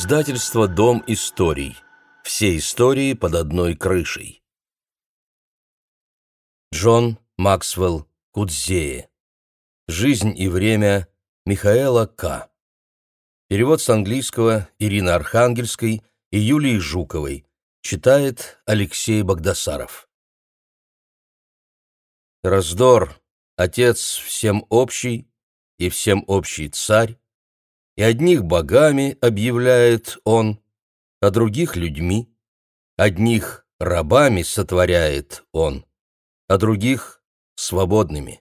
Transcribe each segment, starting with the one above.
Издательство «Дом историй». Все истории под одной крышей. Джон Максвелл Кудзее. Жизнь и время Михаэла К. Перевод с английского Ирины Архангельской и Юлии Жуковой. Читает Алексей Богдасаров. Раздор, отец всем общий и всем общий царь, и одних богами объявляет он, а других людьми, одних рабами сотворяет он, а других свободными.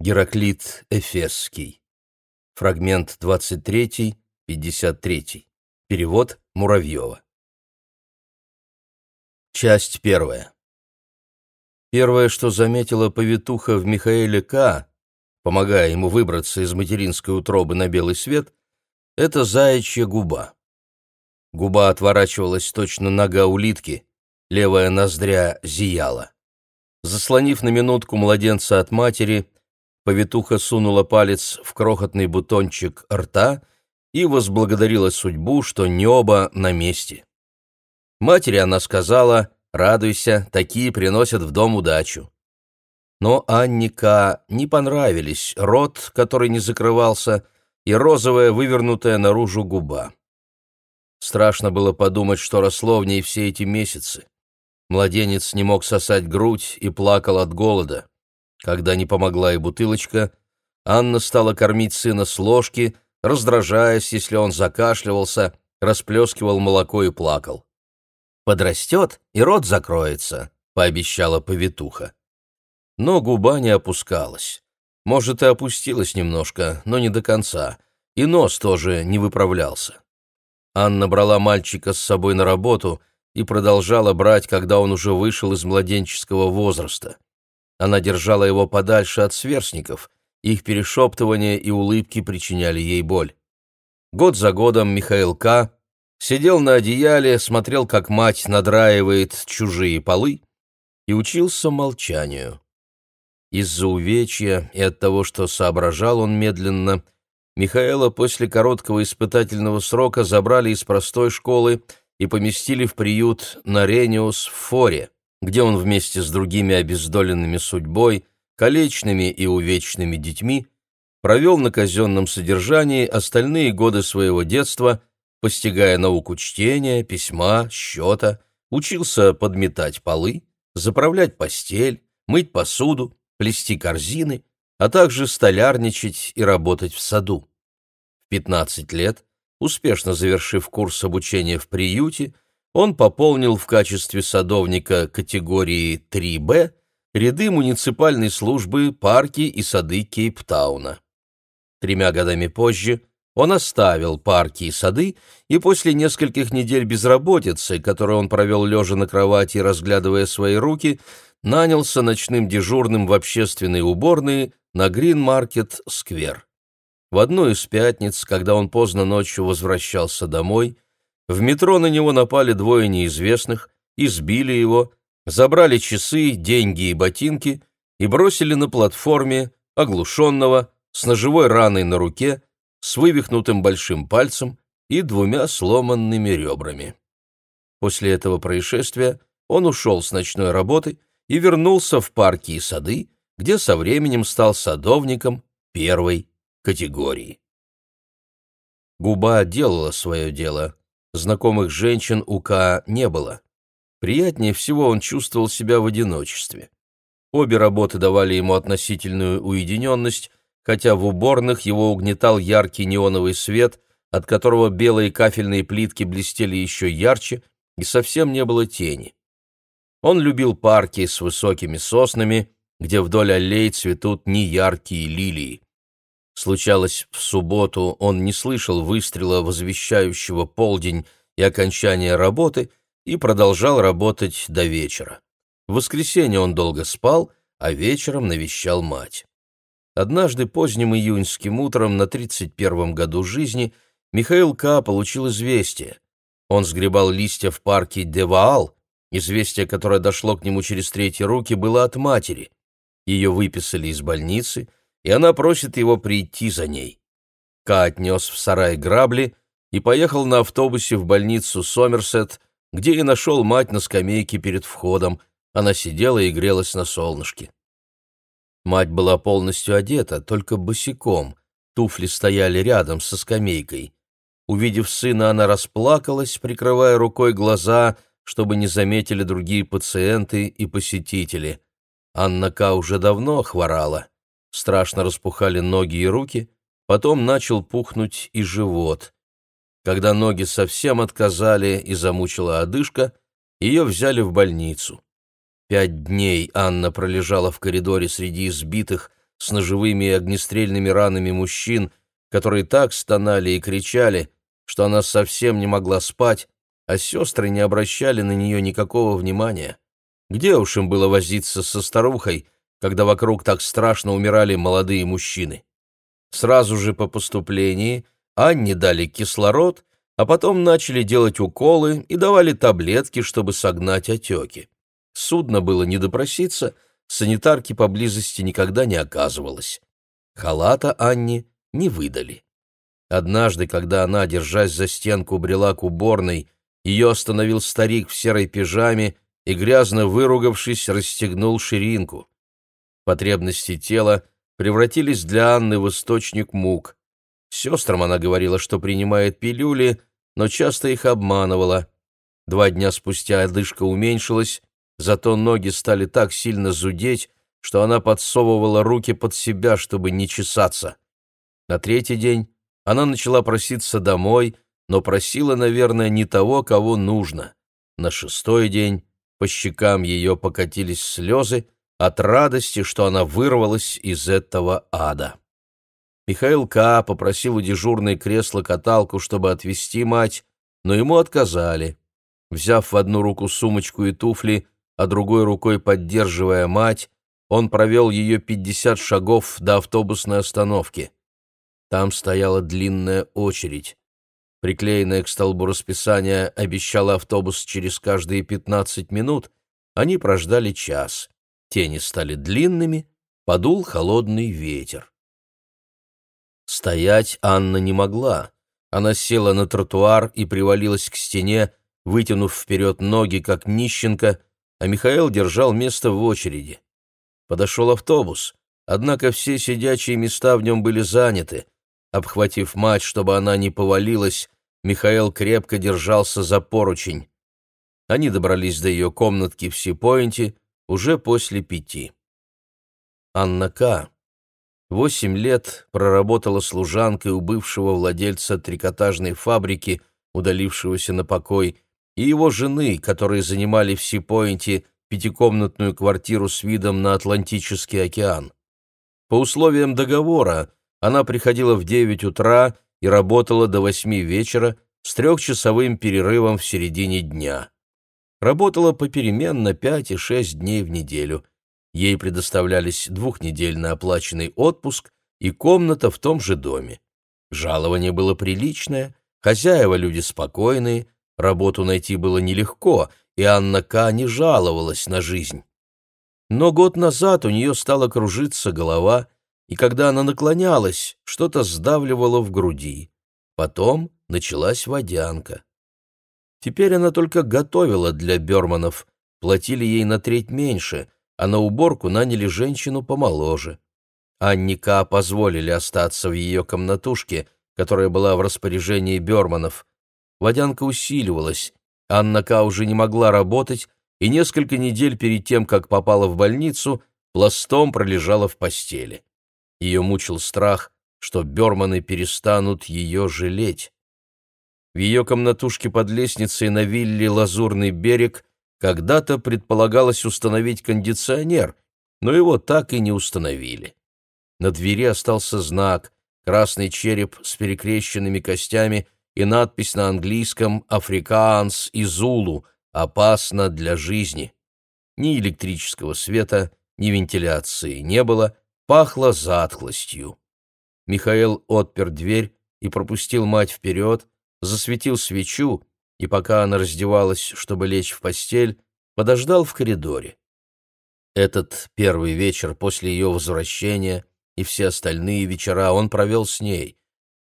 Гераклит Эфесский. Фрагмент 23, 53. Перевод Муравьева. Часть первая. Первое, что заметила повитуха в Михаэле К., помогая ему выбраться из материнской утробы на белый свет, это заячья губа. Губа отворачивалась точно нога улитки, левая ноздря зияла. Заслонив на минутку младенца от матери, повитуха сунула палец в крохотный бутончик рта и возблагодарила судьбу, что небо на месте. Матери она сказала «Радуйся, такие приносят в дом удачу». Но Анника не понравились рот, который не закрывался, и розовая, вывернутая наружу губа. Страшно было подумать, что росло в ней все эти месяцы. Младенец не мог сосать грудь и плакал от голода. Когда не помогла и бутылочка, Анна стала кормить сына с ложки, раздражаясь, если он закашливался, расплескивал молоко и плакал. «Подрастет, и рот закроется», — пообещала повитуха. Но губа не опускалась. Может, и опустилась немножко, но не до конца, и нос тоже не выправлялся. Анна брала мальчика с собой на работу и продолжала брать, когда он уже вышел из младенческого возраста. Она держала его подальше от сверстников, их перешептывания и улыбки причиняли ей боль. Год за годом Михаил К. сидел на одеяле, смотрел, как мать надраивает чужие полы, и учился молчанию. Из-за увечья и от того, что соображал он медленно, Михаила после короткого испытательного срока забрали из простой школы и поместили в приют на Рениус в Форе, где он вместе с другими обездоленными судьбой, колечными и увечными детьми провел на казенном содержании остальные годы своего детства, постигая науку чтения, письма, счета, учился подметать полы, заправлять постель, мыть посуду, плести корзины, а также столярничать и работать в саду. В 15 лет, успешно завершив курс обучения в приюте, он пополнил в качестве садовника категории 3Б ряды муниципальной службы парки и сады Кейптауна. Тремя годами позже он оставил парки и сады, и после нескольких недель безработицы, которые он провел лежа на кровати, разглядывая свои руки, нанялся ночным дежурным в общественные уборные на Грин-маркет-сквер. В одну из пятниц, когда он поздно ночью возвращался домой, в метро на него напали двое неизвестных, избили его, забрали часы, деньги и ботинки и бросили на платформе, оглушенного, с ножевой раной на руке, с вывихнутым большим пальцем и двумя сломанными ребрами. После этого происшествия он ушел с ночной работы и вернулся в парки и сады, где со временем стал садовником первой категории. Губа делала свое дело. Знакомых женщин у Ка не было. Приятнее всего он чувствовал себя в одиночестве. Обе работы давали ему относительную уединенность, хотя в уборных его угнетал яркий неоновый свет, от которого белые кафельные плитки блестели еще ярче, и совсем не было тени. Он любил парки с высокими соснами, где вдоль аллей цветут неяркие лилии. Случалось, в субботу он не слышал выстрела, возвещающего полдень и окончание работы, и продолжал работать до вечера. В воскресенье он долго спал, а вечером навещал мать. Однажды поздним июньским утром на 31-м году жизни Михаил К. получил известие. Он сгребал листья в парке Деваал, Известие, которое дошло к нему через третьи руки, было от матери. Ее выписали из больницы, и она просит его прийти за ней. Ка отнес в сарай грабли и поехал на автобусе в больницу Сомерсет, где и нашел мать на скамейке перед входом. Она сидела и грелась на солнышке. Мать была полностью одета, только босиком. Туфли стояли рядом со скамейкой. Увидев сына, она расплакалась, прикрывая рукой глаза, чтобы не заметили другие пациенты и посетители. Анна К. уже давно хворала. Страшно распухали ноги и руки, потом начал пухнуть и живот. Когда ноги совсем отказали и замучила одышка, ее взяли в больницу. Пять дней Анна пролежала в коридоре среди избитых с ножевыми и огнестрельными ранами мужчин, которые так стонали и кричали, что она совсем не могла спать, а сестры не обращали на нее никакого внимания. Где уж им было возиться со старухой, когда вокруг так страшно умирали молодые мужчины? Сразу же по поступлении Анне дали кислород, а потом начали делать уколы и давали таблетки, чтобы согнать отеки. Судно было не допроситься, санитарки поблизости никогда не оказывалось. Халата Анне не выдали. Однажды, когда она, держась за стенку, брела к уборной, ее остановил старик в серой пижаме и, грязно выругавшись, расстегнул ширинку. Потребности тела превратились для Анны в источник мук. Сестрам она говорила, что принимает пилюли, но часто их обманывала. Два дня спустя одышка уменьшилась, Зато ноги стали так сильно зудеть, что она подсовывала руки под себя, чтобы не чесаться. На третий день она начала проситься домой, но просила, наверное, не того, кого нужно. На шестой день по щекам ее покатились слезы от радости, что она вырвалась из этого ада. Михаил К. попросил у дежурной кресло-каталку, чтобы отвезти мать, но ему отказали. Взяв в одну руку сумочку и туфли, а другой рукой поддерживая мать, он провел ее пятьдесят шагов до автобусной остановки. Там стояла длинная очередь. Приклеенная к столбу расписания обещала автобус через каждые пятнадцать минут, они прождали час. Тени стали длинными, подул холодный ветер. Стоять Анна не могла. Она села на тротуар и привалилась к стене, вытянув вперед ноги, как нищенка, а Михаил держал место в очереди. Подошел автобус, однако все сидячие места в нем были заняты. Обхватив мать, чтобы она не повалилась, Михаил крепко держался за поручень. Они добрались до ее комнатки в Сипоинте уже после пяти. Анна К. Восемь лет проработала служанкой у бывшего владельца трикотажной фабрики, удалившегося на покой, и его жены, которые занимали в Сипоинте пятикомнатную квартиру с видом на Атлантический океан. По условиям договора она приходила в 9 утра и работала до 8 вечера с трехчасовым перерывом в середине дня. Работала попеременно 5 и 6 дней в неделю. Ей предоставлялись двухнедельный оплаченный отпуск и комната в том же доме. Жалование было приличное, хозяева люди спокойные, Работу найти было нелегко, и Анна К. не жаловалась на жизнь. Но год назад у нее стала кружиться голова, и когда она наклонялась, что-то сдавливало в груди. Потом началась водянка. Теперь она только готовила для Берманов, платили ей на треть меньше, а на уборку наняли женщину помоложе. Анне К. позволили остаться в ее комнатушке, которая была в распоряжении Берманов. Водянка усиливалась, Анна Ка уже не могла работать, и несколько недель перед тем, как попала в больницу, пластом пролежала в постели. Ее мучил страх, что Берманы перестанут ее жалеть. В ее комнатушке под лестницей на вилле «Лазурный берег» когда-то предполагалось установить кондиционер, но его так и не установили. На двери остался знак — красный череп с перекрещенными костями — и надпись на английском «Африкаанс» и «Зулу» «Опасно для жизни». Ни электрического света, ни вентиляции не было, пахло затхлостью. Михаил отпер дверь и пропустил мать вперед, засветил свечу, и пока она раздевалась, чтобы лечь в постель, подождал в коридоре. Этот первый вечер после ее возвращения и все остальные вечера он провел с ней.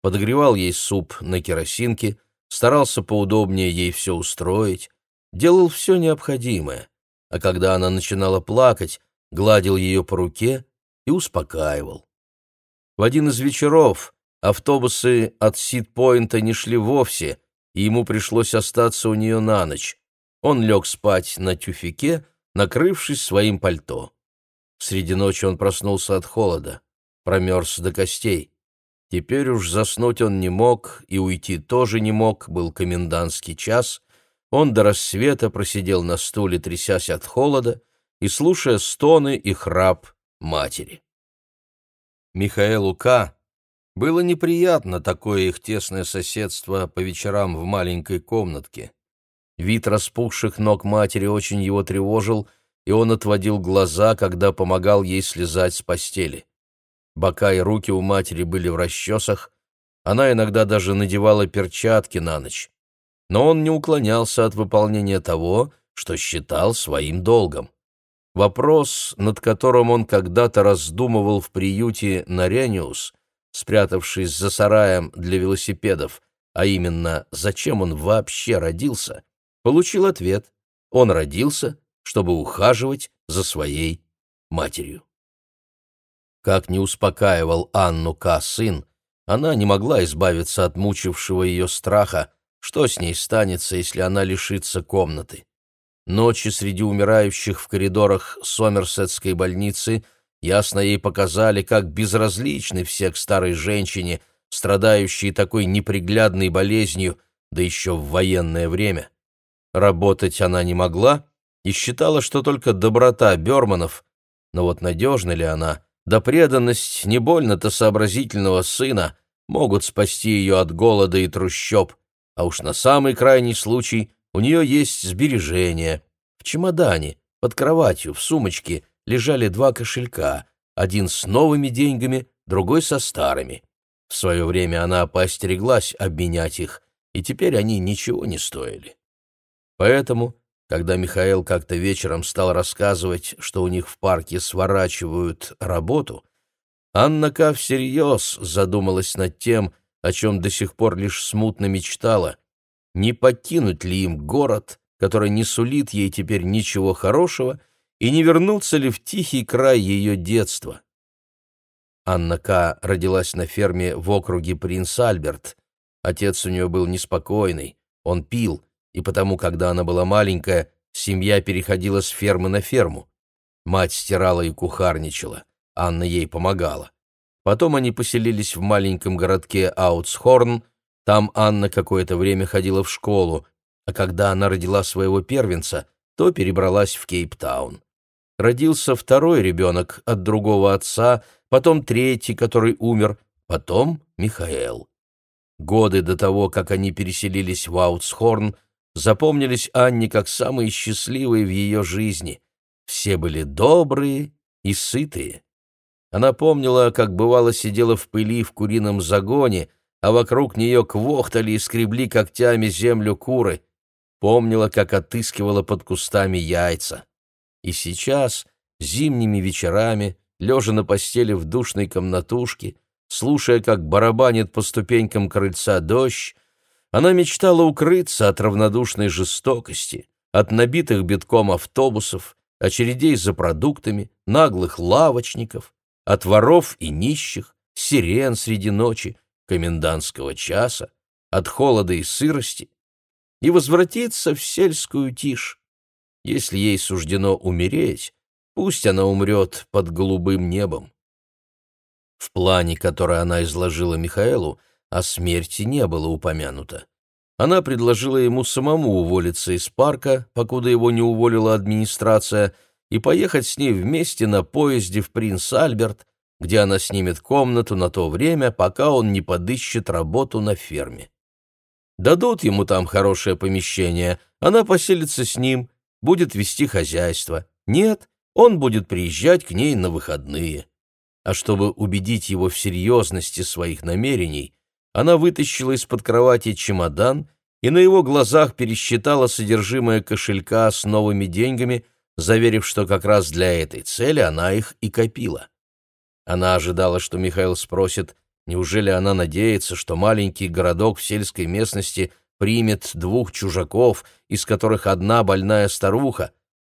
подогревал ей суп на керосинке, старался поудобнее ей все устроить, делал все необходимое, а когда она начинала плакать, гладил ее по руке и успокаивал. В один из вечеров автобусы от Сид-Пойнта не шли вовсе, и ему пришлось остаться у нее на ночь. Он лег спать на тюфике, накрывшись своим пальто. Среди ночи он проснулся от холода, промерз до костей. Теперь уж заснуть он не мог и уйти тоже не мог, был комендантский час. Он до рассвета просидел на стуле, трясясь от холода и слушая стоны и храп матери. Михаэлу К. было неприятно такое их тесное соседство по вечерам в маленькой комнатке. Вид распухших ног матери очень его тревожил — и он отводил глаза, когда помогал ей слезать с постели. Бока и руки у матери были в расчесах, она иногда даже надевала перчатки на ночь. Но он не уклонялся от выполнения того, что считал своим долгом. Вопрос, над которым он когда-то раздумывал в приюте Нарениус, спрятавшись за сараем для велосипедов, а именно, зачем он вообще родился, получил ответ. Он родился, чтобы ухаживать за своей матерью. Как не успокаивал Анну К. сын, она не могла избавиться от мучившего ее страха, что с ней станется, если она лишится комнаты. Ночи среди умирающих в коридорах Сомерсетской больницы ясно ей показали, как безразличны все к старой женщине, страдающей такой неприглядной болезнью, да еще в военное время. Работать она не могла, и считала, что только доброта Берманов, но вот надежна ли она, да преданность не больно-то сообразительного сына могут спасти ее от голода и трущоб, а уж на самый крайний случай у нее есть сбережения. В чемодане, под кроватью, в сумочке лежали два кошелька, один с новыми деньгами, другой со старыми. В свое время она поостереглась обменять их, и теперь они ничего не стоили. Поэтому когда Михаил как-то вечером стал рассказывать, что у них в парке сворачивают работу, Анна Ка всерьез задумалась над тем, о чем до сих пор лишь смутно мечтала, не покинуть ли им город, который не сулит ей теперь ничего хорошего, и не вернуться ли в тихий край ее детства. Анна К. родилась на ферме в округе Принц Альберт. Отец у нее был неспокойный, он пил, и потому, когда она была маленькая, семья переходила с фермы на ферму. Мать стирала и кухарничала, Анна ей помогала. Потом они поселились в маленьком городке Аутсхорн, там Анна какое-то время ходила в школу, а когда она родила своего первенца, то перебралась в Кейптаун. Родился второй ребенок от другого отца, потом третий, который умер, потом Михаэл. Годы до того, как они переселились в Аутсхорн, запомнились Анне как самые счастливые в ее жизни. Все были добрые и сытые. Она помнила, как бывало сидела в пыли в курином загоне, а вокруг нее квохтали и скребли когтями землю куры. Помнила, как отыскивала под кустами яйца. И сейчас, зимними вечерами, лежа на постели в душной комнатушке, слушая, как барабанит по ступенькам крыльца дождь, она мечтала укрыться от равнодушной жестокости, от набитых битком автобусов, очередей за продуктами, наглых лавочников, от воров и нищих, сирен среди ночи, комендантского часа, от холода и сырости, и возвратиться в сельскую тишь. Если ей суждено умереть, пусть она умрет под голубым небом. В плане, который она изложила Михаэлу, о смерти не было упомянуто. Она предложила ему самому уволиться из парка, покуда его не уволила администрация, и поехать с ней вместе на поезде в Принц Альберт, где она снимет комнату на то время, пока он не подыщет работу на ферме. Дадут ему там хорошее помещение, она поселится с ним, будет вести хозяйство. Нет, он будет приезжать к ней на выходные. А чтобы убедить его в серьезности своих намерений, она вытащила из-под кровати чемодан и на его глазах пересчитала содержимое кошелька с новыми деньгами, заверив, что как раз для этой цели она их и копила. Она ожидала, что Михаил спросит, Неужели она надеется, что маленький городок в сельской местности примет двух чужаков, из которых одна больная старуха?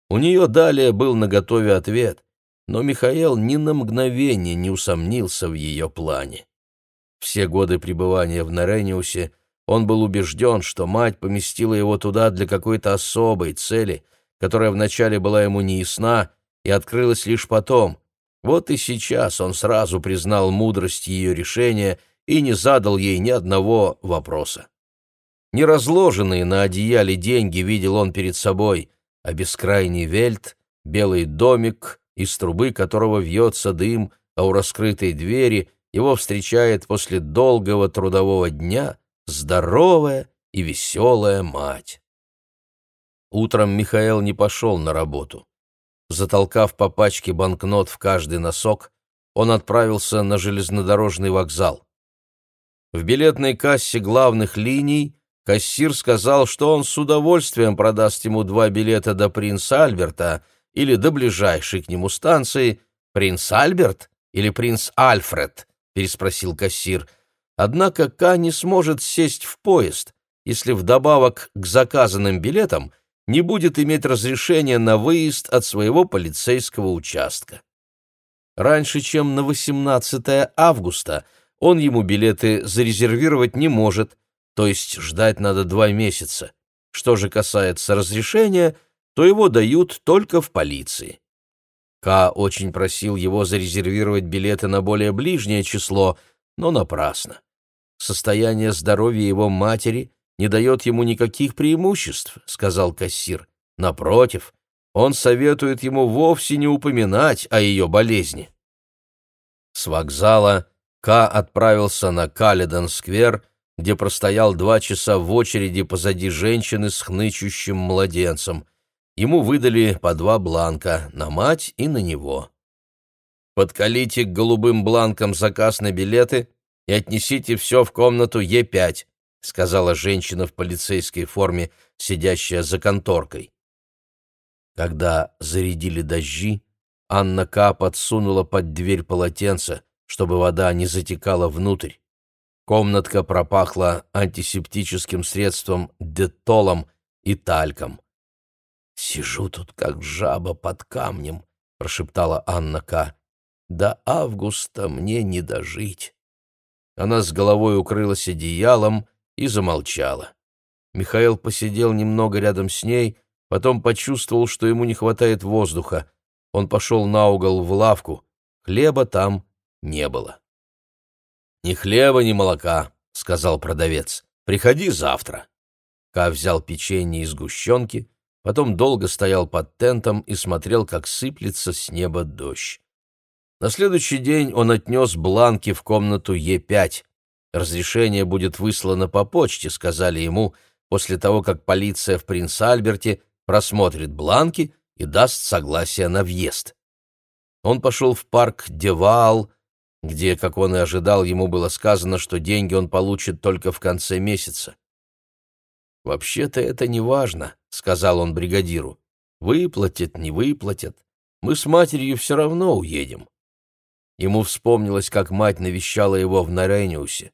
У нее далее был наготове ответ, но Михаил ни на мгновение не усомнился в ее плане. Все годы пребывания в Нарениусе он был убежден, что мать поместила его туда для какой-то особой цели, которая вначале была ему неясна и открылась лишь потом. Вот и сейчас он сразу признал мудрость ее решения и не задал ей ни одного вопроса. Не разложенные на одеяле деньги видел он перед собой, а бескрайний вельт, белый домик, из трубы которого вьется дым, а у раскрытой двери его встречает после долгого трудового дня здоровая и веселая мать. Утром Михаил не пошел на работу. Затолкав по пачке банкнот в каждый носок, он отправился на железнодорожный вокзал. В билетной кассе главных линий кассир сказал, что он с удовольствием продаст ему два билета до Принца Альберта или до ближайшей к нему станции. «Принц Альберт или принц Альфред?» — переспросил кассир. Однако Ка не сможет сесть в поезд, если вдобавок к заказанным билетам не будет иметь разрешения на выезд от своего полицейского участка. Раньше, чем на 18 августа, он ему билеты зарезервировать не может, то есть ждать надо два месяца. Что же касается разрешения, то его дают только в полиции. Ка очень просил его зарезервировать билеты на более ближнее число, но напрасно. Состояние здоровья его матери не дает ему никаких преимуществ, сказал кассир. Напротив, он советует ему вовсе не упоминать о ее болезни. С вокзала Ка отправился на Каледон-сквер, где простоял два часа в очереди позади женщины с хнычущим младенцем. Ему выдали по два бланка на мать и на него. Подкалите к голубым бланкам заказ на билеты и отнесите все в комнату Е5, сказала женщина в полицейской форме, сидящая за конторкой. Когда зарядили дожди, Анна К. подсунула под дверь полотенце, чтобы вода не затекала внутрь. Комнатка пропахла антисептическим средством детолом и тальком. «Сижу тут, как жаба под камнем», — прошептала Анна К. «До августа мне не дожить». Она с головой укрылась одеялом и замолчала. Михаил посидел немного рядом с ней, потом почувствовал, что ему не хватает воздуха. Он пошел на угол в лавку. Хлеба там не было. «Ни хлеба, ни молока», — сказал продавец. «Приходи завтра». Ка взял печенье и сгущенки, потом долго стоял под тентом и смотрел, как сыплется с неба дождь. На следующий день он отнес бланки в комнату Е5. Разрешение будет выслано по почте, сказали ему, после того, как полиция в Принц-Альберте просмотрит бланки и даст согласие на въезд. Он пошел в парк Девал, где, как он и ожидал, ему было сказано, что деньги он получит только в конце месяца. «Вообще-то это не важно», — сказал он бригадиру. «Выплатят, не выплатят. Мы с матерью все равно уедем». Ему вспомнилось, как мать навещала его в Нарениусе.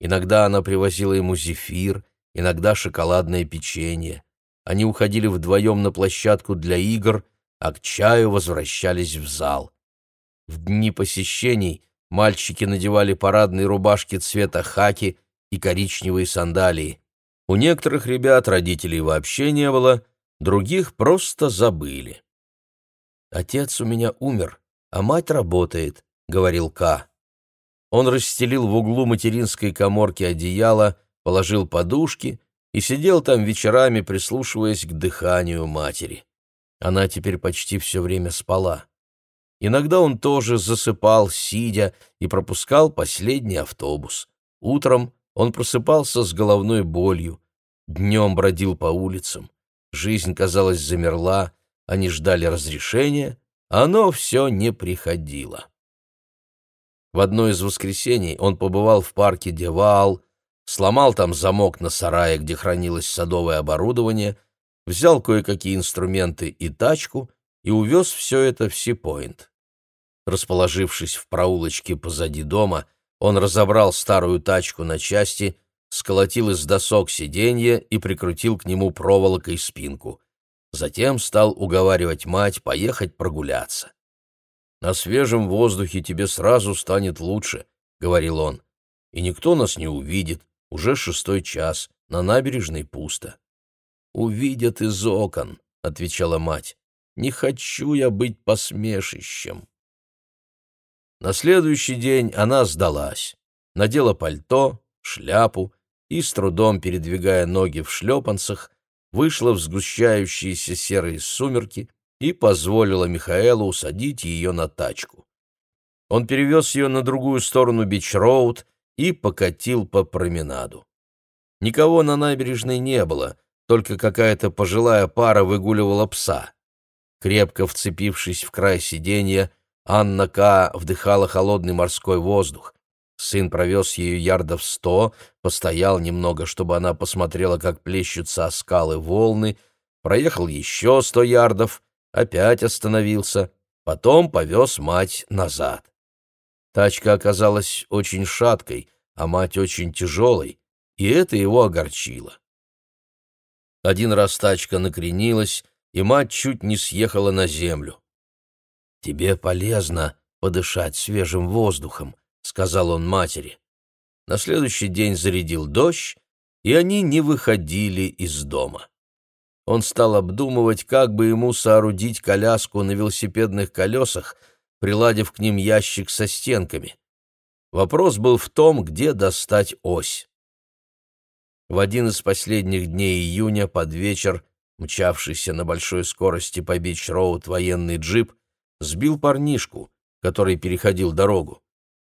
Иногда она привозила ему зефир, иногда шоколадное печенье. Они уходили вдвоем на площадку для игр, а к чаю возвращались в зал. В дни посещений мальчики надевали парадные рубашки цвета хаки и коричневые сандалии. У некоторых ребят родителей вообще не было, других просто забыли. «Отец у меня умер, а мать работает», — говорил Ка. Он расстелил в углу материнской коморки одеяло, положил подушки и сидел там вечерами, прислушиваясь к дыханию матери. Она теперь почти все время спала. Иногда он тоже засыпал, сидя, и пропускал последний автобус. Утром он просыпался с головной болью, днем бродил по улицам. Жизнь, казалось, замерла, они ждали разрешения, а оно все не приходило. В одно из воскресений он побывал в парке Девал, сломал там замок на сарае, где хранилось садовое оборудование, взял кое-какие инструменты и тачку и увез все это в Сипойнт. Расположившись в проулочке позади дома, Он разобрал старую тачку на части, сколотил из досок сиденье и прикрутил к нему проволокой спинку. Затем стал уговаривать мать поехать прогуляться. «На свежем воздухе тебе сразу станет лучше», — говорил он. «И никто нас не увидит. Уже шестой час. На набережной пусто». «Увидят из окон», — отвечала мать. «Не хочу я быть посмешищем». На следующий день она сдалась, надела пальто, шляпу и, с трудом передвигая ноги в шлепанцах, вышла в сгущающиеся серые сумерки и позволила Михаэлу усадить ее на тачку. Он перевез ее на другую сторону Бич-Роуд и покатил по променаду. Никого на набережной не было, только какая-то пожилая пара выгуливала пса. Крепко вцепившись в край сиденья, Анна К. вдыхала холодный морской воздух. Сын провез ее ярдов сто, постоял немного, чтобы она посмотрела, как плещутся о скалы волны, проехал еще сто ярдов, опять остановился, потом повез мать назад. Тачка оказалась очень шаткой, а мать очень тяжелой, и это его огорчило. Один раз тачка накренилась, и мать чуть не съехала на землю. «Тебе полезно подышать свежим воздухом», — сказал он матери. На следующий день зарядил дождь, и они не выходили из дома. Он стал обдумывать, как бы ему соорудить коляску на велосипедных колесах, приладив к ним ящик со стенками. Вопрос был в том, где достать ось. В один из последних дней июня под вечер, мчавшийся на большой скорости по Бич-Роуд военный джип, сбил парнишку, который переходил дорогу.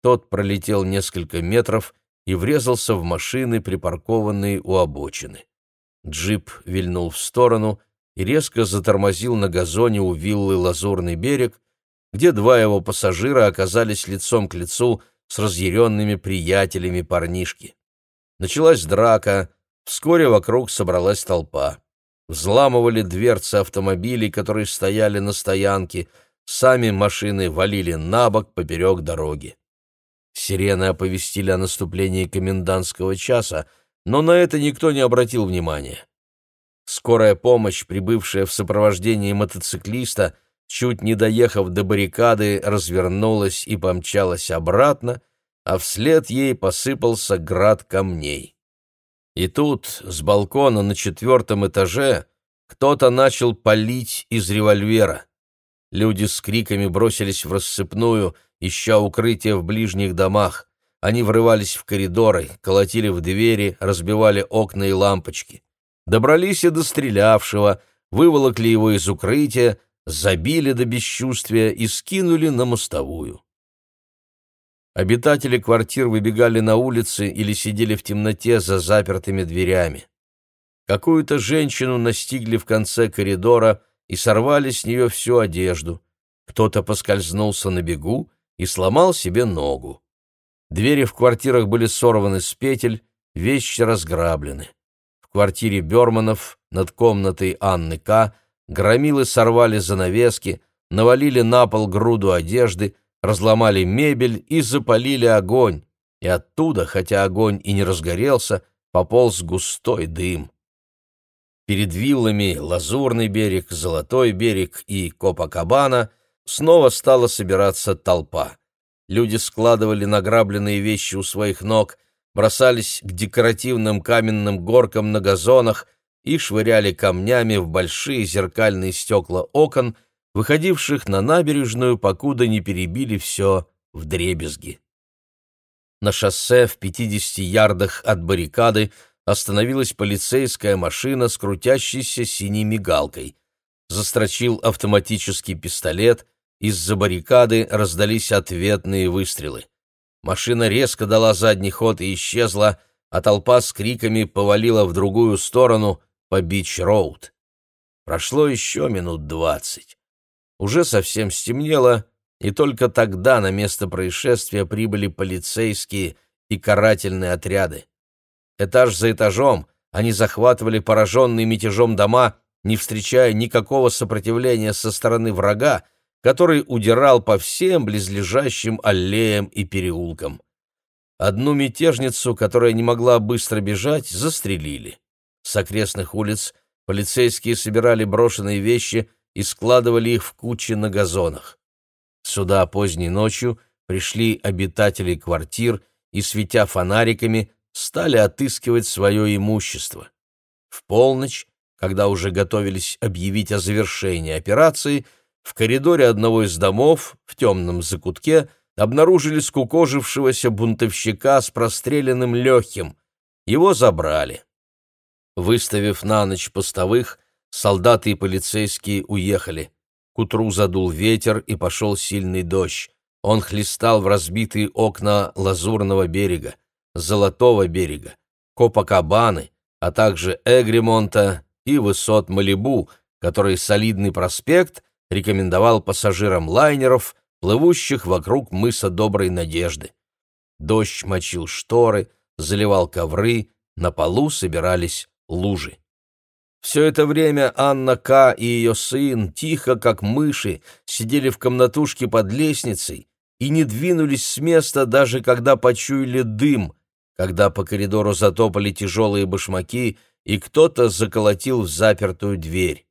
Тот пролетел несколько метров и врезался в машины, припаркованные у обочины. Джип вильнул в сторону и резко затормозил на газоне у виллы «Лазурный берег», где два его пассажира оказались лицом к лицу с разъяренными приятелями парнишки. Началась драка, вскоре вокруг собралась толпа. Взламывали дверцы автомобилей, которые стояли на стоянке — Сами машины валили на бок поперек дороги. Сирены оповестили о наступлении комендантского часа, но на это никто не обратил внимания. Скорая помощь, прибывшая в сопровождении мотоциклиста, чуть не доехав до баррикады, развернулась и помчалась обратно, а вслед ей посыпался град камней. И тут, с балкона на четвертом этаже, кто-то начал палить из револьвера. Люди с криками бросились в рассыпную, ища укрытия в ближних домах. Они врывались в коридоры, колотили в двери, разбивали окна и лампочки. Добрались и до стрелявшего, выволокли его из укрытия, забили до бесчувствия и скинули на мостовую. Обитатели квартир выбегали на улицы или сидели в темноте за запертыми дверями. Какую-то женщину настигли в конце коридора, и сорвали с нее всю одежду. Кто-то поскользнулся на бегу и сломал себе ногу. Двери в квартирах были сорваны с петель, вещи разграблены. В квартире Берманов над комнатой Анны К. громилы сорвали занавески, навалили на пол груду одежды, разломали мебель и запалили огонь, и оттуда, хотя огонь и не разгорелся, пополз густой дым. Перед виллами Лазурный берег, Золотой берег и Копакабана снова стала собираться толпа. Люди складывали награбленные вещи у своих ног, бросались к декоративным каменным горкам на газонах и швыряли камнями в большие зеркальные стекла окон, выходивших на набережную, покуда не перебили все в дребезги. На шоссе в 50 ярдах от баррикады остановилась полицейская машина с крутящейся синей мигалкой. Застрочил автоматический пистолет, из-за баррикады раздались ответные выстрелы. Машина резко дала задний ход и исчезла, а толпа с криками повалила в другую сторону, по Бич-Роуд. Прошло еще минут двадцать. Уже совсем стемнело, и только тогда на место происшествия прибыли полицейские и карательные отряды. Этаж за этажом они захватывали пораженные мятежом дома, не встречая никакого сопротивления со стороны врага, который удирал по всем близлежащим аллеям и переулкам. Одну мятежницу, которая не могла быстро бежать, застрелили. С окрестных улиц полицейские собирали брошенные вещи и складывали их в кучи на газонах. Сюда поздней ночью пришли обитатели квартир и, светя фонариками, стали отыскивать свое имущество. В полночь, когда уже готовились объявить о завершении операции, в коридоре одного из домов, в темном закутке, обнаружили скукожившегося бунтовщика с простреленным легким. Его забрали. Выставив на ночь постовых, солдаты и полицейские уехали. К утру задул ветер и пошел сильный дождь. Он хлестал в разбитые окна Лазурного берега, Золотого берега, Копакабаны, а также Эгремонта и высот Малибу, который солидный проспект рекомендовал пассажирам лайнеров, плывущих вокруг мыса Доброй Надежды. Дождь мочил шторы, заливал ковры, на полу собирались лужи. Все это время Анна К. и ее сын, тихо, как мыши, сидели в комнатушке под лестницей и не двинулись с места, даже когда почуяли дым, когда по коридору затопали тяжелые башмаки, и кто-то заколотил в запертую дверь.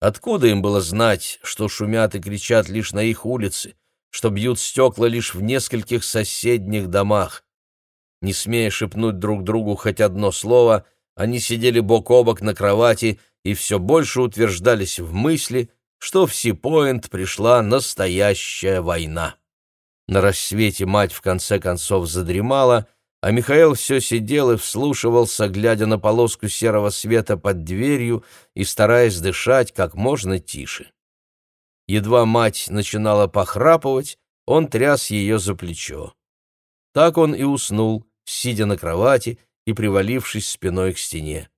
Откуда им было знать, что шумят и кричат лишь на их улице, что бьют стекла лишь в нескольких соседних домах? Не смея шепнуть друг другу хоть одно слово, они сидели бок о бок на кровати и все больше утверждались в мысли, что в Сипоинт пришла настоящая война. На рассвете мать в конце концов задремала, а Михаил все сидел и вслушивался, глядя на полоску серого света под дверью и стараясь дышать как можно тише. Едва мать начинала похрапывать, он тряс ее за плечо. Так он и уснул, сидя на кровати и привалившись спиной к стене.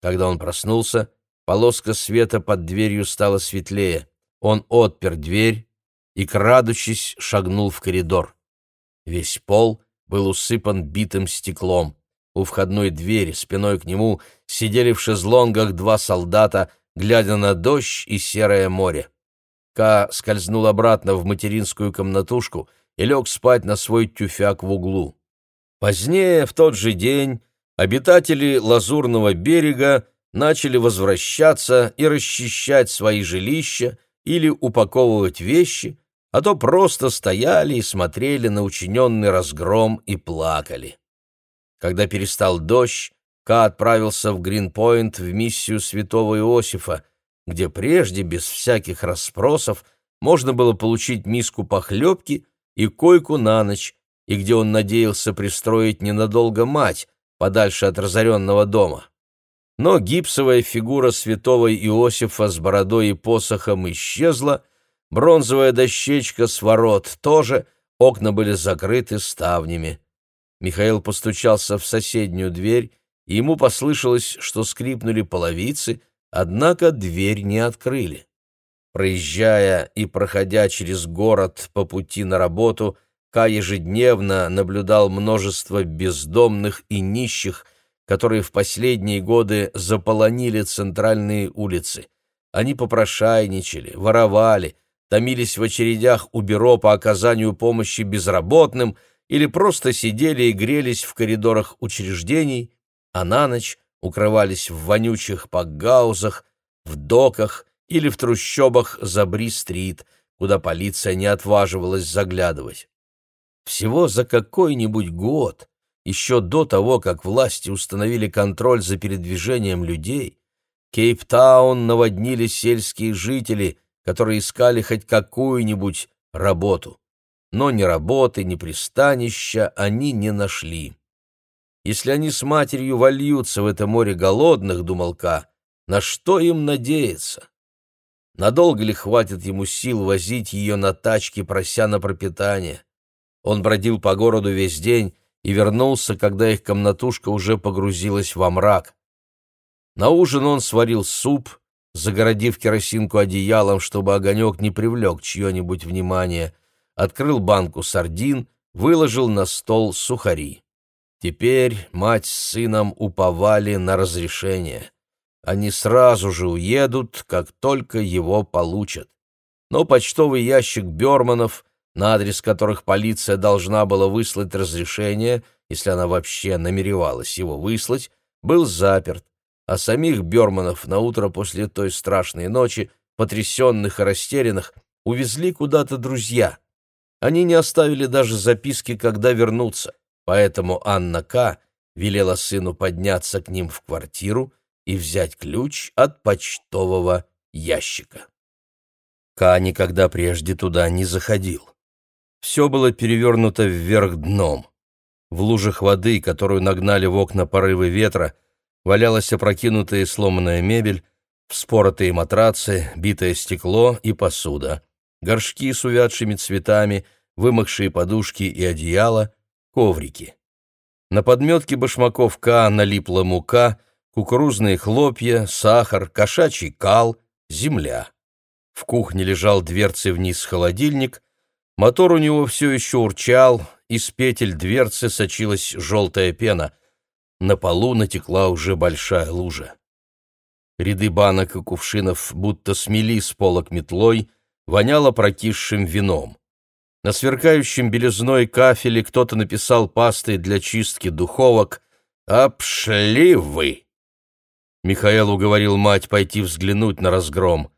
Когда он проснулся, полоска света под дверью стала светлее. Он отпер дверь и, крадучись, шагнул в коридор. Весь пол был усыпан битым стеклом. У входной двери, спиной к нему, сидели в шезлонгах два солдата, глядя на дождь и серое море. Ка скользнул обратно в материнскую комнатушку и лег спать на свой тюфяк в углу. Позднее, в тот же день, обитатели Лазурного берега начали возвращаться и расчищать свои жилища или упаковывать вещи, а то просто стояли и смотрели на учиненный разгром и плакали. Когда перестал дождь, Ка отправился в Гринпойнт в миссию святого Иосифа, где прежде, без всяких расспросов, можно было получить миску похлебки и койку на ночь, и где он надеялся пристроить ненадолго мать, подальше от разоренного дома. Но гипсовая фигура святого Иосифа с бородой и посохом исчезла, бронзовая дощечка с ворот тоже, окна были закрыты ставнями. Михаил постучался в соседнюю дверь, и ему послышалось, что скрипнули половицы, однако дверь не открыли. Проезжая и проходя через город по пути на работу, Ка ежедневно наблюдал множество бездомных и нищих, которые в последние годы заполонили центральные улицы. Они попрошайничали, воровали, томились в очередях у бюро по оказанию помощи безработным или просто сидели и грелись в коридорах учреждений, а на ночь укрывались в вонючих пакгаузах, в доках или в трущобах за Бри-стрит, куда полиция не отваживалась заглядывать. Всего за какой-нибудь год, еще до того, как власти установили контроль за передвижением людей, Кейптаун наводнили сельские жители, которые искали хоть какую-нибудь работу. Но ни работы, ни пристанища они не нашли. Если они с матерью вольются в это море голодных, думал Ка, на что им надеяться? Надолго ли хватит ему сил возить ее на тачке, прося на пропитание? Он бродил по городу весь день и вернулся, когда их комнатушка уже погрузилась во мрак. На ужин он сварил суп, загородив керосинку одеялом, чтобы огонек не привлек чье-нибудь внимание, открыл банку сардин, выложил на стол сухари. Теперь мать с сыном уповали на разрешение. Они сразу же уедут, как только его получат. Но почтовый ящик Берманов на адрес которых полиция должна была выслать разрешение, если она вообще намеревалась его выслать, был заперт, а самих Бёрманов на утро после той страшной ночи, потрясенных и растерянных, увезли куда-то друзья. Они не оставили даже записки, когда вернуться, поэтому Анна К. велела сыну подняться к ним в квартиру и взять ключ от почтового ящика. Ка никогда прежде туда не заходил. Все было перевернуто вверх дном. В лужах воды, которую нагнали в окна порывы ветра, валялась опрокинутая и сломанная мебель, вспоротые матрацы, битое стекло и посуда, горшки с увядшими цветами, вымокшие подушки и одеяла, коврики. На подметке башмаков К налипла мука, кукурузные хлопья, сахар, кошачий кал, земля. В кухне лежал дверцей вниз холодильник, мотор у него все еще урчал, из петель дверцы сочилась желтая пена. На полу натекла уже большая лужа. Ряды банок и кувшинов будто смели с полок метлой, воняло прокисшим вином. На сверкающем белизной кафеле кто-то написал пастой для чистки духовок «Обшли вы!». Михаил уговорил мать пойти взглянуть на разгром.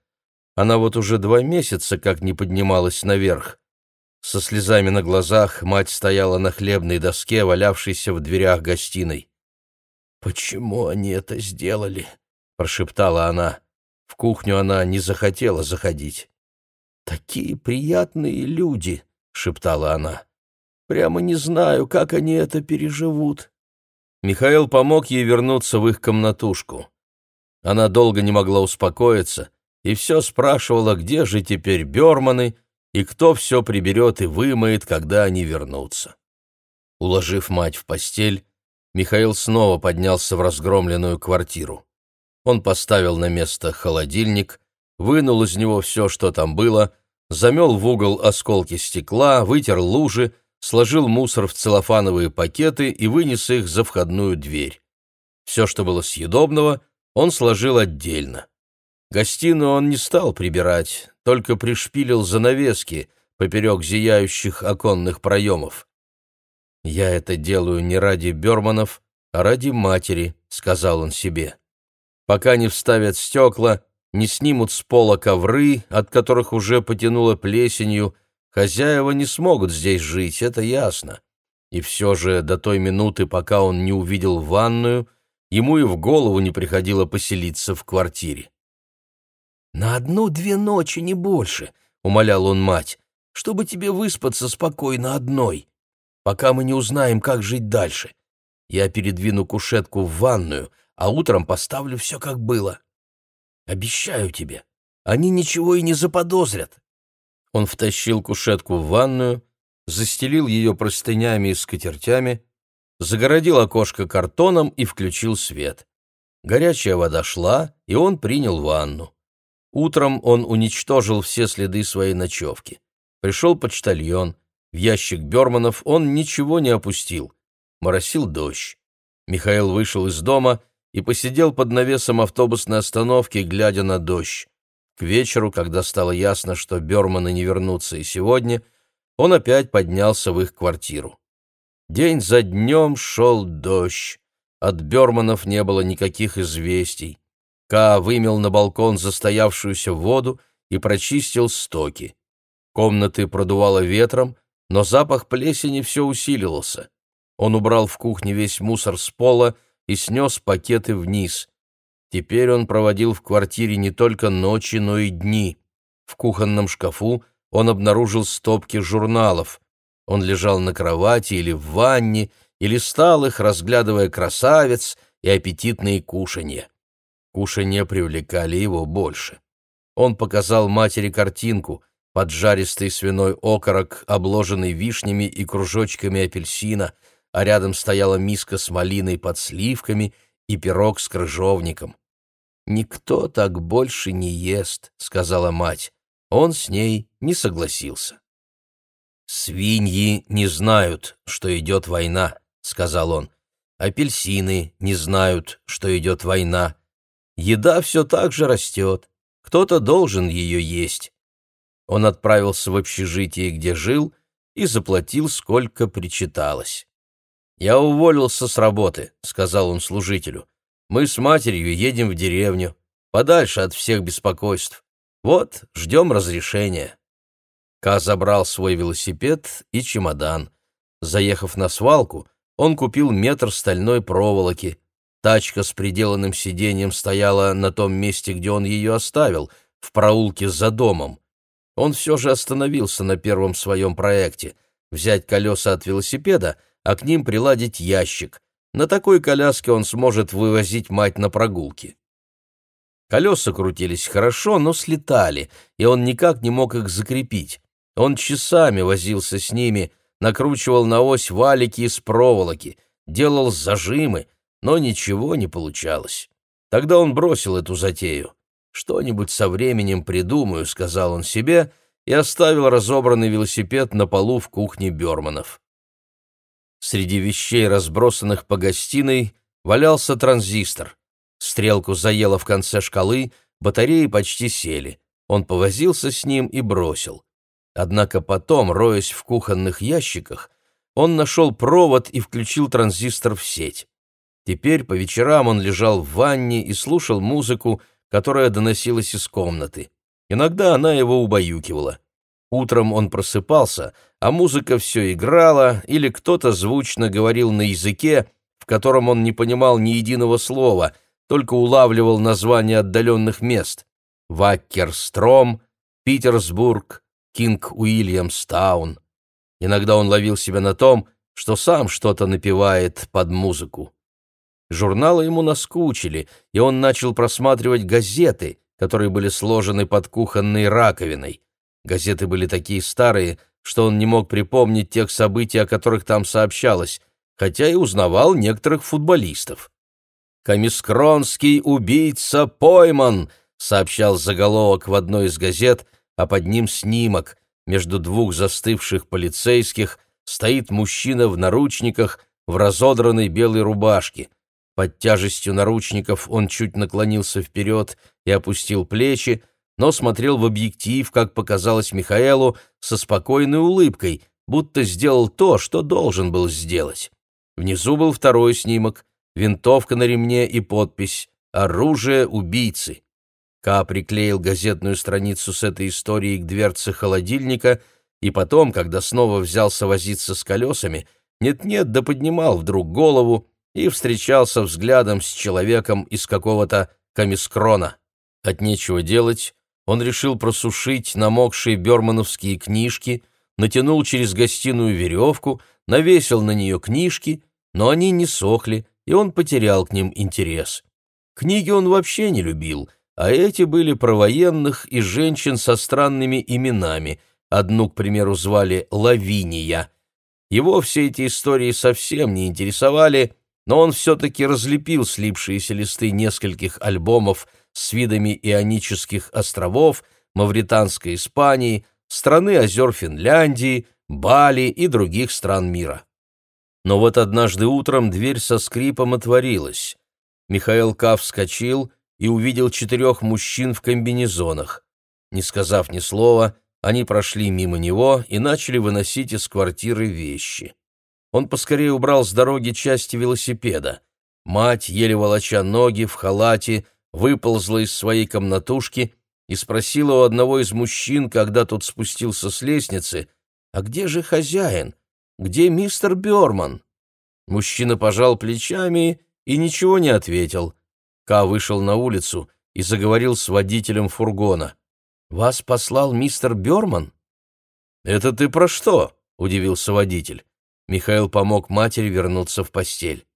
Она вот уже два месяца как не поднималась наверх. Со слезами на глазах мать стояла на хлебной доске, валявшейся в дверях гостиной. «Почему они это сделали?» — прошептала она. В кухню она не захотела заходить. «Такие приятные люди!» — шептала она. «Прямо не знаю, как они это переживут». Михаил помог ей вернуться в их комнатушку. Она долго не могла успокоиться и все спрашивала, где же теперь Бёрманы и кто все приберет и вымоет, когда они вернутся. Уложив мать в постель, Михаил снова поднялся в разгромленную квартиру. Он поставил на место холодильник, вынул из него все, что там было, замел в угол осколки стекла, вытер лужи, сложил мусор в целлофановые пакеты и вынес их за входную дверь. Все, что было съедобного, он сложил отдельно. Гостиную он не стал прибирать, только пришпилил занавески поперек зияющих оконных проемов. «Я это делаю не ради Берманов, а ради матери», — сказал он себе. «Пока не вставят стекла, не снимут с пола ковры, от которых уже потянуло плесенью, хозяева не смогут здесь жить, это ясно. И все же до той минуты, пока он не увидел ванную, ему и в голову не приходило поселиться в квартире. «На одну-две ночи, не больше», — умолял он мать, — «чтобы тебе выспаться спокойно одной, пока мы не узнаем, как жить дальше. Я передвину кушетку в ванную, а утром поставлю все, как было. Обещаю тебе, они ничего и не заподозрят». Он втащил кушетку в ванную, застелил ее простынями и скатертями, загородил окошко картоном и включил свет. Горячая вода шла, и он принял ванну. Утром он уничтожил все следы своей ночевки. Пришел почтальон. В ящик Берманов он ничего не опустил. Моросил дождь. Михаил вышел из дома и посидел под навесом автобусной остановки, глядя на дождь. К вечеру, когда стало ясно, что Берманы не вернутся и сегодня, он опять поднялся в их квартиру. День за днем шел дождь. От Берманов не было никаких известий. Ка вымел на балкон застоявшуюся воду и прочистил стоки. Комнаты продувало ветром, но запах плесени все усиливался. Он убрал в кухне весь мусор с пола и снес пакеты вниз. Теперь он проводил в квартире не только ночи, но и дни. В кухонном шкафу он обнаружил стопки журналов. Он лежал на кровати или в ванне и листал их, разглядывая красавец и аппетитные кушанья. Кушанья привлекали его больше. Он показал матери картинку — поджаристый свиной окорок, обложенный вишнями и кружочками апельсина, а рядом стояла миска с малиной под сливками и пирог с крыжовником. «Никто так больше не ест», — сказала мать. Он с ней не согласился. «Свиньи не знают, что идет война», — сказал он. «Апельсины не знают, что идет война. Еда все так же растет. Кто-то должен ее есть. Он отправился в общежитие, где жил, и заплатил, сколько причиталось. «Я уволился с работы», — сказал он служителю. «Мы с матерью едем в деревню, подальше от всех беспокойств. Вот, ждем разрешения». Ка забрал свой велосипед и чемодан. Заехав на свалку, он купил метр стальной проволоки. Тачка с приделанным сиденьем стояла на том месте, где он ее оставил, в проулке за домом. Он все же остановился на первом своем проекте — взять колеса от велосипеда, а к ним приладить ящик. На такой коляске он сможет вывозить мать на прогулки. Колеса крутились хорошо, но слетали, и он никак не мог их закрепить. Он часами возился с ними, накручивал на ось валики из проволоки, делал зажимы, но ничего не получалось. Тогда он бросил эту затею. «Что-нибудь со временем придумаю», — сказал он себе, и оставил разобранный велосипед на полу в кухне Бёрманов. Среди вещей, разбросанных по гостиной, валялся транзистор. Стрелку заело в конце шкалы, батареи почти сели. Он повозился с ним и бросил. Однако потом, роясь в кухонных ящиках, он нашел провод и включил транзистор в сеть. Теперь по вечерам он лежал в ванне и слушал музыку, которая доносилась из комнаты. Иногда она его убаюкивала. Утром он просыпался, а музыка все играла, или кто-то звучно говорил на языке, в котором он не понимал ни единого слова, только улавливал названия отдаленных мест. Ваккерстром, Питерсбург, Кинг Уильямстаун. Иногда он ловил себя на том, что сам что-то напевает под музыку. Журналы ему наскучили, и он начал просматривать газеты, которые были сложены под кухонной раковиной. Газеты были такие старые, что он не мог припомнить тех событий, о которых там сообщалось, хотя и узнавал некоторых футболистов. «Камискронский убийца пойман!» — сообщал заголовок в одной из газет — а под ним снимок. Между двух застывших полицейских стоит мужчина в наручниках в разодранной белой рубашке. Под тяжестью наручников он чуть наклонился вперед и опустил плечи, но смотрел в объектив, как показалось Михаэлу, со спокойной улыбкой, будто сделал то, что должен был сделать. Внизу был второй снимок, винтовка на ремне и подпись «Оружие убийцы». Ка приклеил газетную страницу с этой историей к дверце холодильника и потом, когда снова взялся возиться с колесами, нет-нет, да поднимал вдруг голову и встречался взглядом с человеком из какого-то комискрона. От нечего делать, он решил просушить намокшие бермановские книжки, натянул через гостиную веревку, навесил на нее книжки, но они не сохли, и он потерял к ним интерес. Книги он вообще не любил — а эти были про военных и женщин со странными именами. Одну, к примеру, звали Лавиния. Его все эти истории совсем не интересовали, но он все-таки разлепил слипшиеся листы нескольких альбомов с видами ионических островов, Мавританской Испании, страны озер Финляндии, Бали и других стран мира. Но вот однажды утром дверь со скрипом отворилась. Михаил Кав вскочил и увидел четырех мужчин в комбинезонах. Не сказав ни слова, они прошли мимо него и начали выносить из квартиры вещи. Он поскорее убрал с дороги части велосипеда. Мать, еле волоча ноги, в халате, выползла из своей комнатушки и спросила у одного из мужчин, когда тот спустился с лестницы, «А где же хозяин? Где мистер Бёрман?» Мужчина пожал плечами и ничего не ответил. Ка вышел на улицу и заговорил с водителем фургона. «Вас послал мистер Бёрман?» «Это ты про что?» — удивился водитель. Михаил помог матери вернуться в постель.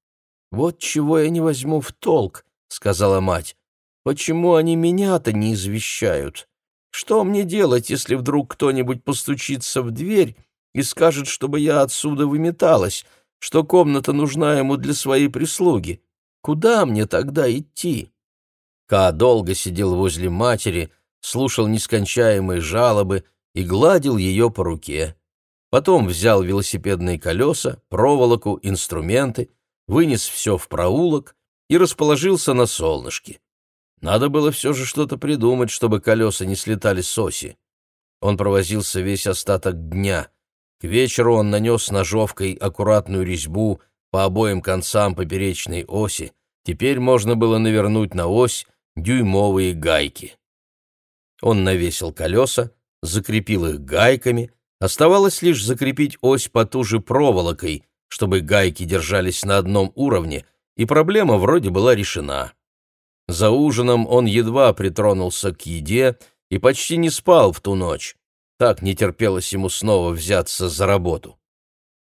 «Вот чего я не возьму в толк», — сказала мать. «Почему они меня-то не извещают? Что мне делать, если вдруг кто-нибудь постучится в дверь и скажет, чтобы я отсюда выметалась, что комната нужна ему для своей прислуги? Куда мне тогда идти? Ка долго сидел возле матери, слушал нескончаемые жалобы и гладил ее по руке. Потом взял велосипедные колеса, проволоку, инструменты, вынес все в проулок и расположился на солнышке. Надо было все же что-то придумать, чтобы колеса не слетали с оси. Он провозился весь остаток дня. К вечеру он нанес ножовкой аккуратную резьбу по обоим концам поперечной оси. Теперь можно было навернуть на ось дюймовые гайки. Он навесил колеса, закрепил их гайками, оставалось лишь закрепить ось потуже проволокой, чтобы гайки держались на одном уровне, и проблема вроде была решена. За ужином он едва притронулся к еде и почти не спал в ту ночь. Так не терпелось ему снова взяться за работу.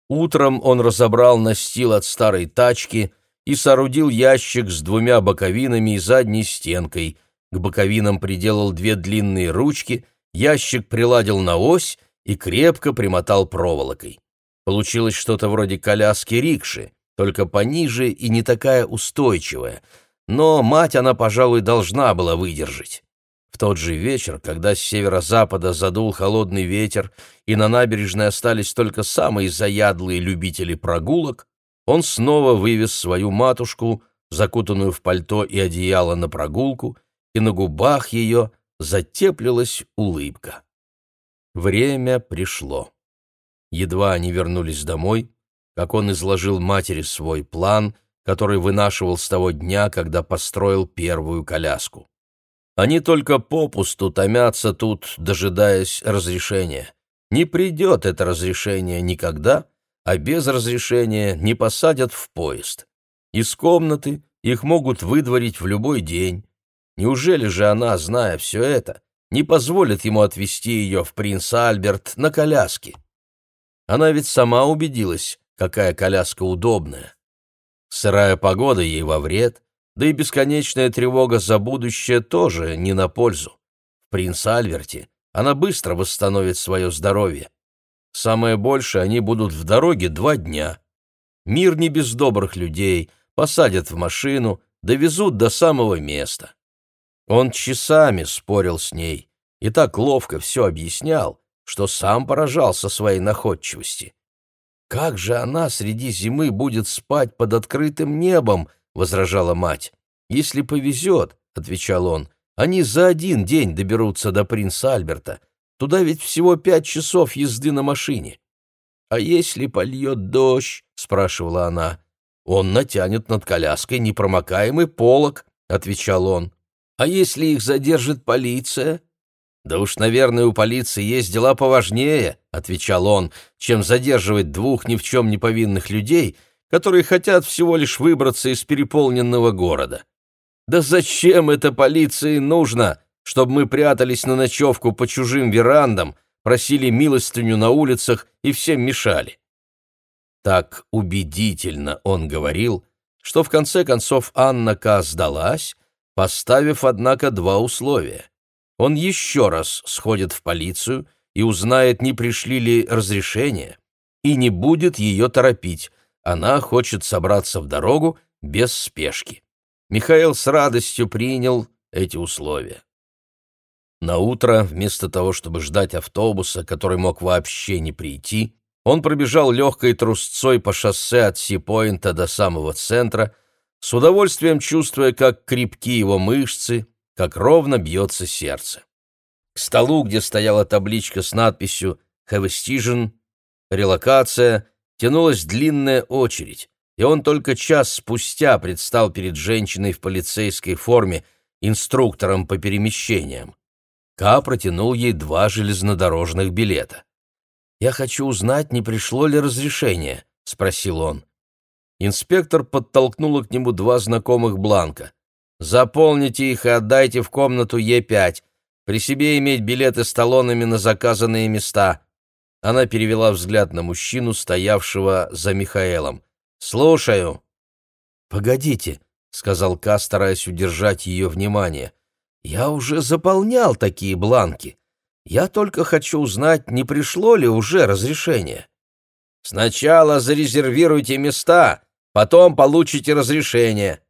Утром он разобрал настил от старой тачки и соорудил ящик с двумя боковинами и задней стенкой. К боковинам приделал две длинные ручки, ящик приладил на ось и крепко примотал проволокой. Получилось что-то вроде коляски-рикши, только пониже и не такая устойчивая, но мать она, пожалуй, должна была выдержать. В тот же вечер, когда с северо-запада задул холодный ветер и на набережной остались только самые заядлые любители прогулок, он снова вывез свою матушку, закутанную в пальто и одеяло на прогулку, и на губах ее затеплилась улыбка. Время пришло. Едва они вернулись домой, как он изложил матери свой план, который вынашивал с того дня, когда построил первую коляску. Они только попусту томятся тут, дожидаясь разрешения. Не придет это разрешение никогда, а без разрешения не посадят в поезд. Из комнаты их могут выдворить в любой день. Неужели же она, зная все это, не позволит ему отвезти ее в принц Альберт на коляске? Она ведь сама убедилась, какая коляска удобная. Сырая погода ей во вред, да и бесконечная тревога за будущее тоже не на пользу. В принц Альверте она быстро восстановит свое здоровье. Самое большее они будут в дороге два дня. Мир не без добрых людей, посадят в машину, довезут до самого места. Он часами спорил с ней и так ловко все объяснял, что сам поражался своей находчивости. «Как же она среди зимы будет спать под открытым небом?» — возражала мать. «Если повезет», — отвечал он, — «они за один день доберутся до принца Альберта, Туда ведь всего пять часов езды на машине. «А если польет дождь?» — спрашивала она. «Он натянет над коляской непромокаемый полог», — отвечал он. «А если их задержит полиция?» «Да уж, наверное, у полиции есть дела поважнее», — отвечал он, «чем задерживать двух ни в чем не повинных людей, которые хотят всего лишь выбраться из переполненного города». «Да зачем это полиции нужно?» чтобы мы прятались на ночевку по чужим верандам, просили милостыню на улицах и всем мешали. Так убедительно он говорил, что в конце концов Анна К. сдалась, поставив, однако, два условия. Он еще раз сходит в полицию и узнает, не пришли ли разрешения, и не будет ее торопить, она хочет собраться в дорогу без спешки. Михаил с радостью принял эти условия. На утро, вместо того, чтобы ждать автобуса, который мог вообще не прийти, он пробежал легкой трусцой по шоссе от Си-Пойнта до самого центра, с удовольствием чувствуя, как крепки его мышцы, как ровно бьется сердце. К столу, где стояла табличка с надписью «Have «Релокация», тянулась длинная очередь, и он только час спустя предстал перед женщиной в полицейской форме, инструктором по перемещениям. Ка протянул ей два железнодорожных билета. «Я хочу узнать, не пришло ли разрешение?» — спросил он. Инспектор подтолкнула к нему два знакомых бланка. «Заполните их и отдайте в комнату Е5. При себе иметь билеты с талонами на заказанные места». Она перевела взгляд на мужчину, стоявшего за Михаэлом. «Слушаю». «Погодите», — сказал Ка, стараясь удержать ее внимание. Я уже заполнял такие бланки. Я только хочу узнать, не пришло ли уже разрешение. Сначала зарезервируйте места, потом получите разрешение.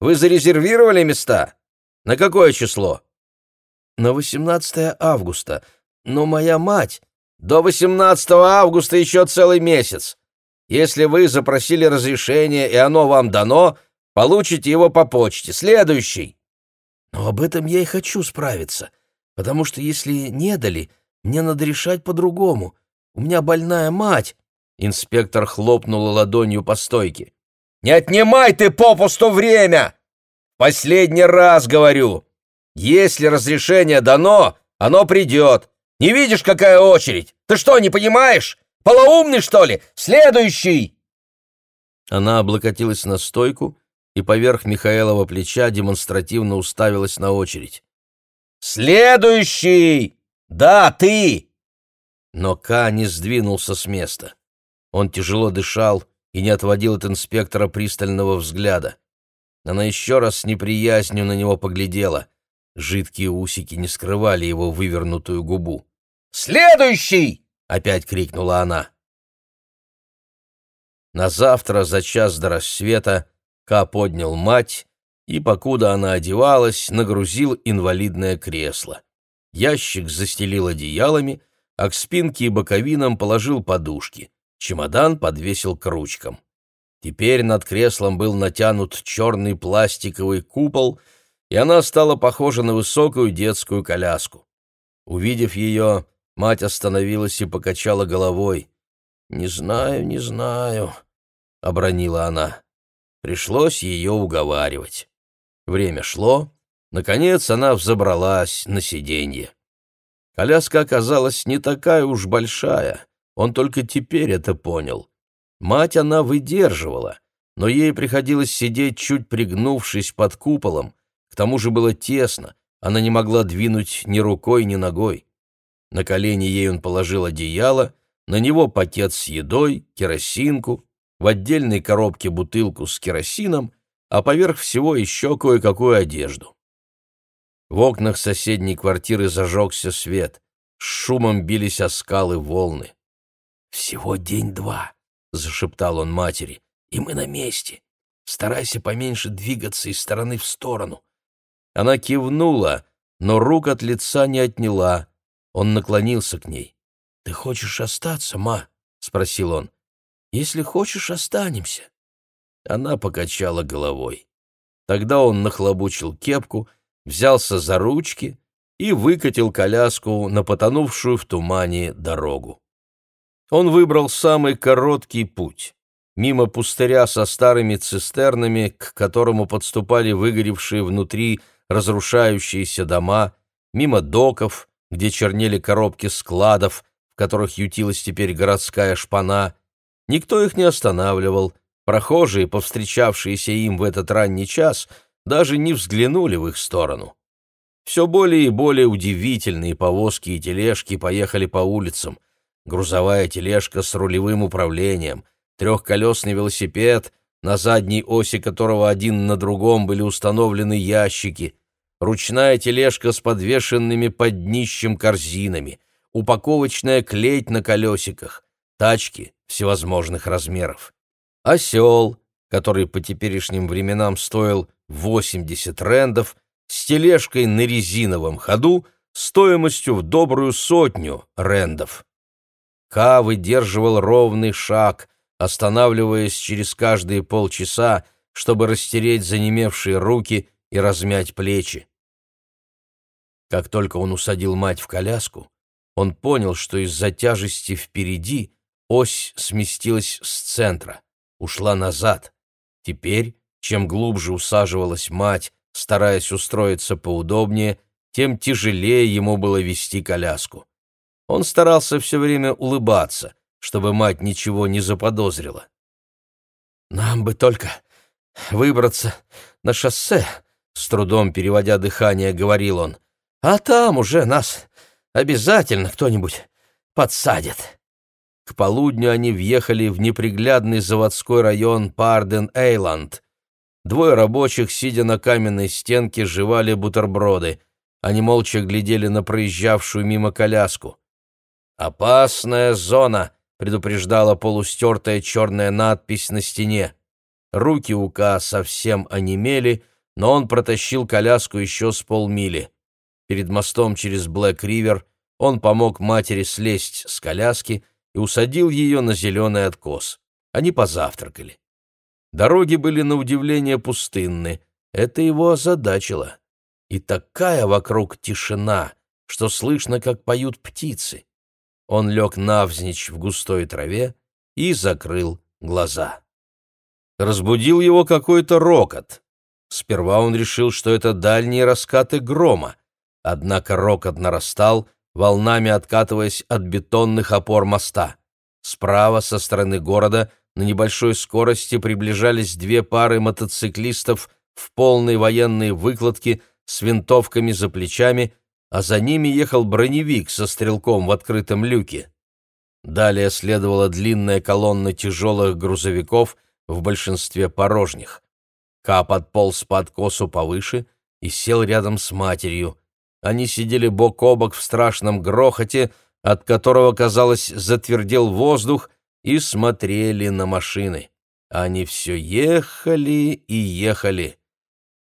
Вы зарезервировали места? На какое число? На 18 августа. Но моя мать... До 18 августа еще целый месяц. Если вы запросили разрешение, и оно вам дано, получите его по почте. Следующий. Но об этом я и хочу справиться, потому что если не дали, Мне надо решать по-другому. У меня больная мать!» Инспектор хлопнула ладонью по стойке. «Не отнимай ты попусту время! Последний раз говорю! Если разрешение дано, оно придет. Не видишь, какая очередь? Ты что, не понимаешь? Полоумный, что ли? Следующий!» Она облокотилась на стойку и поверх Михаилова плеча демонстративно уставилась на очередь. «Следующий! Да, ты!» Но Ка не сдвинулся с места. Он тяжело дышал и не отводил от инспектора пристального взгляда. Она еще раз с неприязнью на него поглядела. Жидкие усики не скрывали его вывернутую губу. «Следующий!» — опять крикнула она. На завтра за час до рассвета Ка поднял мать и, покуда она одевалась, нагрузил инвалидное кресло. Ящик застелил одеялами, а к спинке и боковинам положил подушки. Чемодан подвесил к ручкам. Теперь над креслом был натянут черный пластиковый купол, и она стала похожа на высокую детскую коляску. Увидев ее, мать остановилась и покачала головой. «Не знаю, не знаю», — обронила она. Пришлось ее уговаривать. Время шло. Наконец она взобралась на сиденье. Коляска оказалась не такая уж большая. Он только теперь это понял. Мать она выдерживала, но ей приходилось сидеть, чуть пригнувшись под куполом. К тому же было тесно, она не могла двинуть ни рукой, ни ногой. На колени ей он положил одеяло, на него пакет с едой, керосинку, в отдельной коробке бутылку с керосином, а поверх всего еще кое-какую одежду. В окнах соседней квартиры зажегся свет, с шумом бились о скалы волны. «Всего день-два», — зашептал он матери, — «и мы на месте. Старайся поменьше двигаться из стороны в сторону». Она кивнула, но рук от лица не отняла. Он наклонился к ней. «Ты хочешь остаться, ма?» — спросил он. «Если хочешь, останемся». Она покачала головой. Тогда он нахлобучил кепку, взялся за ручки и выкатил коляску на потонувшую в тумане дорогу. Он выбрал самый короткий путь. Мимо пустыря со старыми цистернами, к которому подступали выгоревшие внутри разрушающиеся дома, мимо доков, где чернели коробки складов, в которых ютилась теперь городская шпана. Никто их не останавливал. Прохожие, повстречавшиеся им в этот ранний час, даже не взглянули в их сторону. Все более и более удивительные повозки и тележки поехали по улицам — грузовая тележка с рулевым управлением, трехколесный велосипед, на задней оси которого один на другом были установлены ящики, ручная тележка с подвешенными под днищем корзинами, упаковочная клеть на колесиках, тачки всевозможных размеров. Осел, который по теперешним временам стоил 80 рендов, с тележкой на резиновом ходу стоимостью в добрую сотню рендов. Ка выдерживал ровный шаг, останавливаясь через каждые полчаса, чтобы растереть занемевшие руки и размять плечи. Как только он усадил мать в коляску, он понял, что из-за тяжести впереди ось сместилась с центра, ушла назад. Теперь, чем глубже усаживалась мать, стараясь устроиться поудобнее, тем тяжелее ему было вести коляску. Он старался все время улыбаться, чтобы мать ничего не заподозрила. «Нам бы только выбраться на шоссе», — с трудом переводя дыхание, говорил он. «А там уже нас обязательно кто-нибудь подсадит». К полудню они въехали в неприглядный заводской район Парден-Эйланд. Двое рабочих, сидя на каменной стенке, жевали бутерброды. Они молча глядели на проезжавшую мимо коляску. «Опасная зона», — предупреждала полустертая черная надпись на стене. Руки у Ка совсем онемели, но он протащил коляску еще с полмили. Перед мостом через Блэк-Ривер он помог матери слезть с коляски и усадил ее на зеленый откос. Они позавтракали. Дороги были на удивление пустынны. Это его озадачило. И такая вокруг тишина, что слышно, как поют птицы. Он лег навзничь в густой траве и закрыл глаза. Разбудил его какой-то рокот. Сперва он решил, что это дальние раскаты грома, однако рокот нарастал, волнами откатываясь от бетонных опор моста. Справа, со стороны города, на небольшой скорости приближались две пары мотоциклистов в полной военной выкладке с винтовками за плечами, а за ними ехал броневик со стрелком в открытом люке. Далее следовала длинная колонна тяжелых грузовиков, в большинстве порожних. Ка подполз по откосу повыше и сел рядом с матерью. Они сидели бок о бок в страшном грохоте, от которого, казалось, затвердел воздух, и смотрели на машины. Они все ехали и ехали.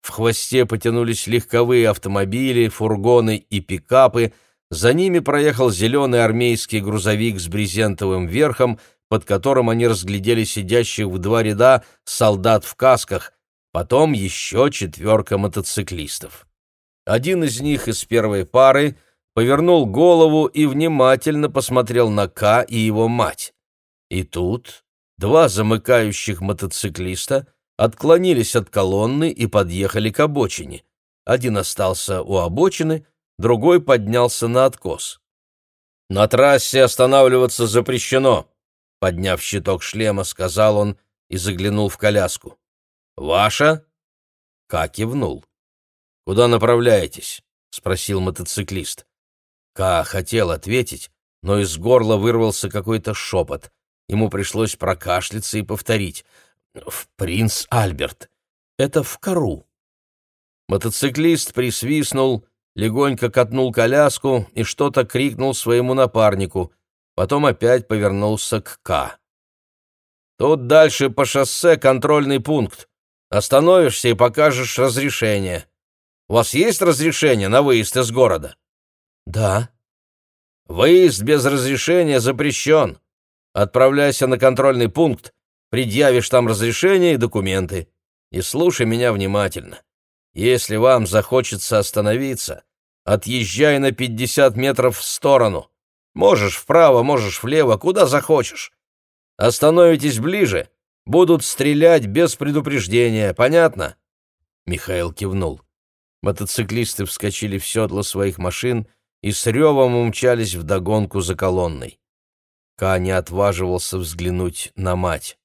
В хвосте потянулись легковые автомобили, фургоны и пикапы, за ними проехал зеленый армейский грузовик с брезентовым верхом, под которым они разглядели сидящих в два ряда солдат в касках, потом еще четверка мотоциклистов. Один из них из первой пары повернул голову и внимательно посмотрел на К и его мать. И тут два замыкающих мотоциклиста отклонились от колонны и подъехали к обочине. Один остался у обочины, другой поднялся на откос. «На трассе останавливаться запрещено», — подняв щиток шлема, сказал он и заглянул в коляску. «Ваша?» Ка кивнул. «Куда направляетесь?» — спросил мотоциклист. Ка хотел ответить, но из горла вырвался какой-то шепот. Ему пришлось прокашляться и повторить. «В принц Альберт. Это в кору». Мотоциклист присвистнул, легонько катнул коляску и что-то крикнул своему напарнику, потом опять повернулся к К. «Тут дальше по шоссе контрольный пункт. Остановишься и покажешь разрешение. У вас есть разрешение на выезд из города?» «Да». «Выезд без разрешения запрещен. Отправляйся на контрольный пункт, предъявишь там разрешение и документы. И слушай меня внимательно. Если вам захочется остановиться, отъезжай на 50 метров в сторону. Можешь вправо, можешь влево, куда захочешь. Остановитесь ближе, будут стрелять без предупреждения, понятно?» Михаил кивнул. Мотоциклисты вскочили в седло своих машин и с ревом умчались вдогонку за колонной. Ка не отваживался взглянуть на мать.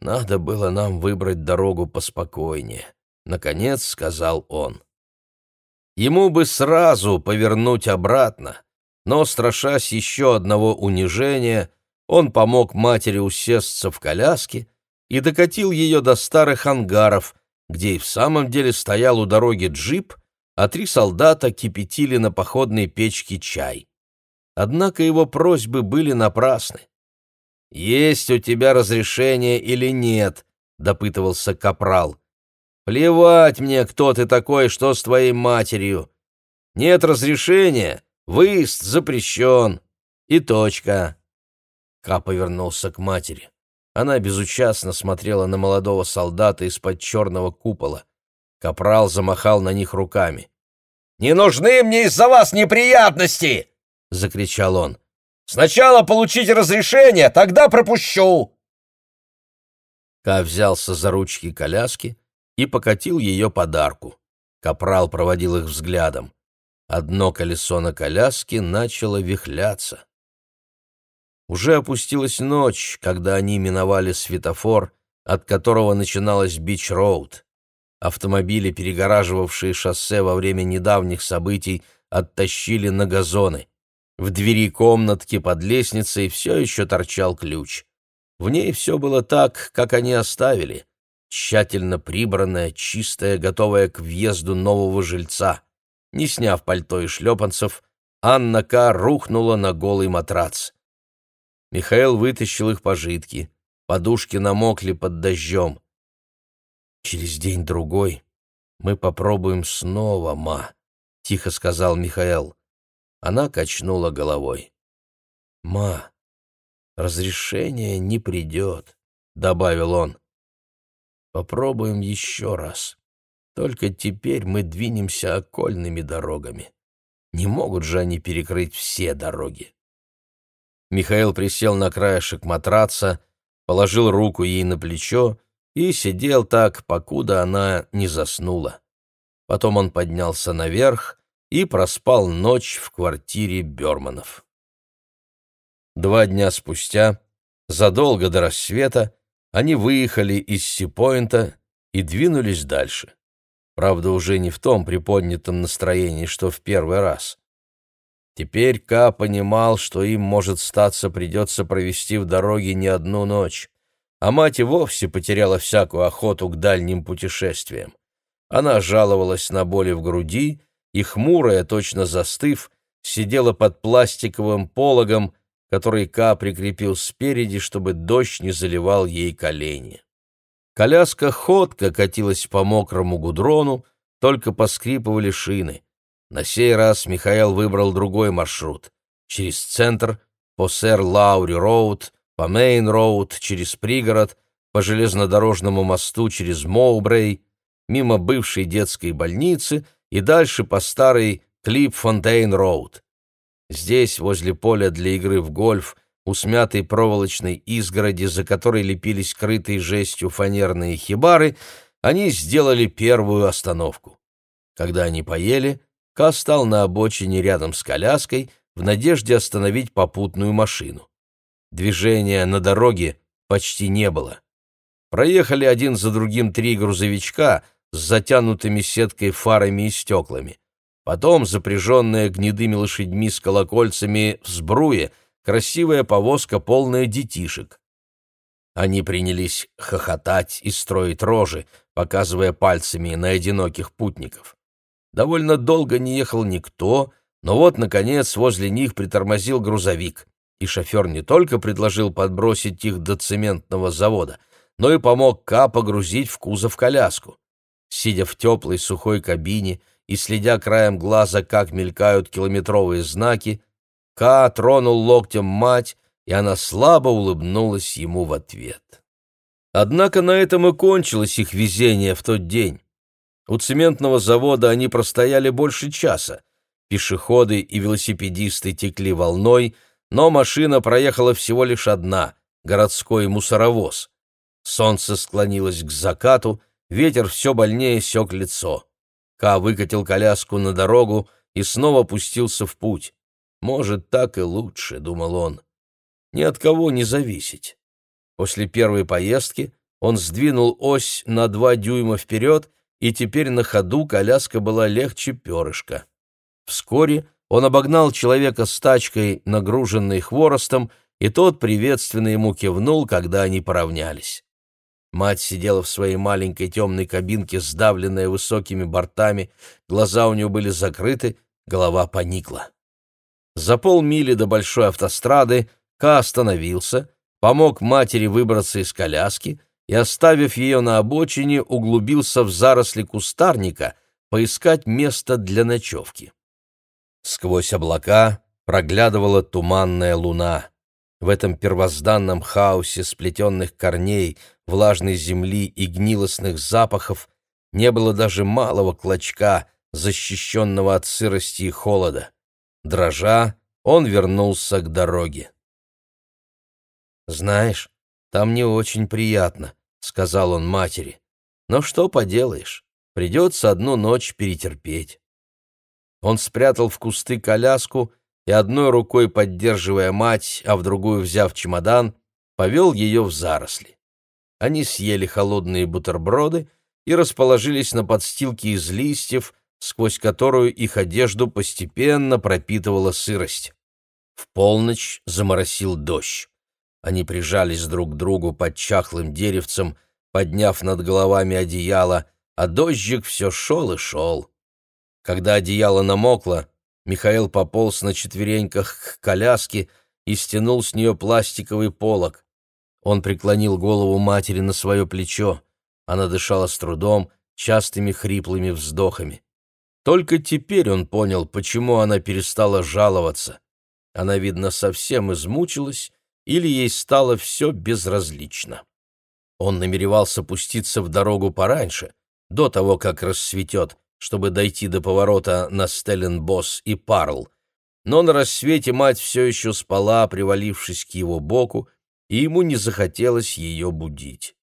«Надо было нам выбрать дорогу поспокойнее», — наконец сказал он. Ему бы сразу повернуть обратно, но, страшась еще одного унижения, он помог матери усесться в коляске и докатил ее до старых ангаров, где и в самом деле стоял у дороги джип, а три солдата кипятили на походной печке чай. Однако его просьбы были напрасны. «Есть у тебя разрешение или нет?» — допытывался капрал. «Плевать мне, кто ты такой, что с твоей матерью. Нет разрешения, выезд запрещен. И точка». Ка повернулся к матери. Она безучастно смотрела на молодого солдата из-под черного купола. Капрал замахал на них руками. «Не нужны мне из-за вас неприятности!» — закричал он. «Сначала получите разрешение, тогда пропущу!» Ка взялся за ручки коляски и покатил ее подарку. Капрал проводил их взглядом. Одно колесо на коляске начало вихляться. Уже опустилась ночь, когда они миновали светофор, от которого начиналась Бич-Роуд. Автомобили, перегораживавшие шоссе во время недавних событий, оттащили на газоны. В двери комнатки под лестницей все еще торчал ключ. В ней все было так, как они оставили. Тщательно прибранная, чистая, готовая к въезду нового жильца. Не сняв пальто и шлепанцев, Анна К. рухнула на голый матрац. Михаил вытащил их пожитки. Подушки намокли под дождем. «Через день-другой мы попробуем снова, ма», — тихо сказал Михаил. Она качнула головой. «Ма, разрешение не придет», — добавил он. «Попробуем еще раз. Только теперь мы двинемся окольными дорогами. Не могут же они перекрыть все дороги. Михаил присел на краешек матраца, положил руку ей на плечо и сидел так, покуда она не заснула. Потом он поднялся наверх и проспал ночь в квартире Бёрманов. Два дня спустя, задолго до рассвета, они выехали из Сипоинта и двинулись дальше. Правда, уже не в том приподнятом настроении, что в первый раз. Теперь Ка понимал, что им, может статься, придется провести в дороге не одну ночь, а мать и вовсе потеряла всякую охоту к дальним путешествиям. Она жаловалась на боли в груди и, хмурая, точно застыв, сидела под пластиковым пологом, который Ка прикрепил спереди, чтобы дождь не заливал ей колени. Коляска ходко катилась по мокрому гудрону, только поскрипывали шины. На сей раз Михаил выбрал другой маршрут. Через центр, по Сэр-Лаури-Роуд, по Мейн-Роуд, через пригород, по железнодорожному мосту через Моубрей, мимо бывшей детской больницы и дальше по старой Клип-Фонтейн-Роуд. Здесь, возле поля для игры в гольф, у смятой проволочной изгороди, за которой лепились крытые жестью фанерные хибары, они сделали первую остановку. Когда они поели, Ка стал на обочине рядом с коляской в надежде остановить попутную машину. Движения на дороге почти не было. Проехали один за другим три грузовичка с затянутыми сеткой фарами и стеклами. Потом, запряженная гнедыми лошадьми с колокольцами в сбруе, красивая повозка, полная детишек. Они принялись хохотать и строить рожи, показывая пальцами на одиноких путников. Довольно долго не ехал никто, но вот, наконец, возле них притормозил грузовик, и шофер не только предложил подбросить их до цементного завода, но и помог Ка погрузить в кузов коляску. Сидя в теплой сухой кабине и следя краем глаза, как мелькают километровые знаки, Ка тронул локтем мать, и она слабо улыбнулась ему в ответ. Однако на этом и кончилось их везение в тот день. У цементного завода они простояли больше часа. Пешеходы и велосипедисты текли волной, но машина проехала всего лишь одна — городской мусоровоз. Солнце склонилось к закату, ветер все больнее сёк лицо. Ка выкатил коляску на дорогу и снова пустился в путь. «Может, так и лучше», — думал он. «Ни от кого не зависеть». После первой поездки он сдвинул ось на два дюйма вперед, и теперь на ходу коляска была легче перышка. Вскоре он обогнал человека с тачкой, нагруженной хворостом, и тот приветственно ему кивнул, когда они поравнялись. Мать сидела в своей маленькой темной кабинке, сдавленная высокими бортами, глаза у нее были закрыты, голова поникла. За полмили до большой автострады Ка остановился, помог матери выбраться из коляски и, оставив ее на обочине, углубился в заросли кустарника поискать место для ночевки. Сквозь облака проглядывала туманная луна. В этом первозданном хаосе сплетенных корней, влажной земли и гнилостных запахов не было даже малого клочка, защищенного от сырости и холода. Дрожа, он вернулся к дороге. «Знаешь, там не очень приятно», — сказал он матери. «Но что поделаешь, придется одну ночь перетерпеть». Он спрятал в кусты коляску и, одной рукой поддерживая мать, а в другую взяв чемодан, повел ее в заросли. Они съели холодные бутерброды и расположились на подстилке из листьев, сквозь которую их одежду постепенно пропитывала сырость. В полночь заморосил дождь. Они прижались друг к другу под чахлым деревцем, подняв над головами одеяло, а дождик все шел и шел. Когда одеяло намокло, Михаил пополз на четвереньках к коляске и стянул с нее пластиковый полог. Он преклонил голову матери на свое плечо. Она дышала с трудом, частыми хриплыми вздохами. Только теперь он понял, почему она перестала жаловаться. Она, видно, совсем измучилась или ей стало все безразлично. Он намеревался пуститься в дорогу пораньше, до того, как рассветет, чтобы дойти до поворота на Стелленбосс и Парл, но на рассвете мать все еще спала, привалившись к его боку, и ему не захотелось ее будить.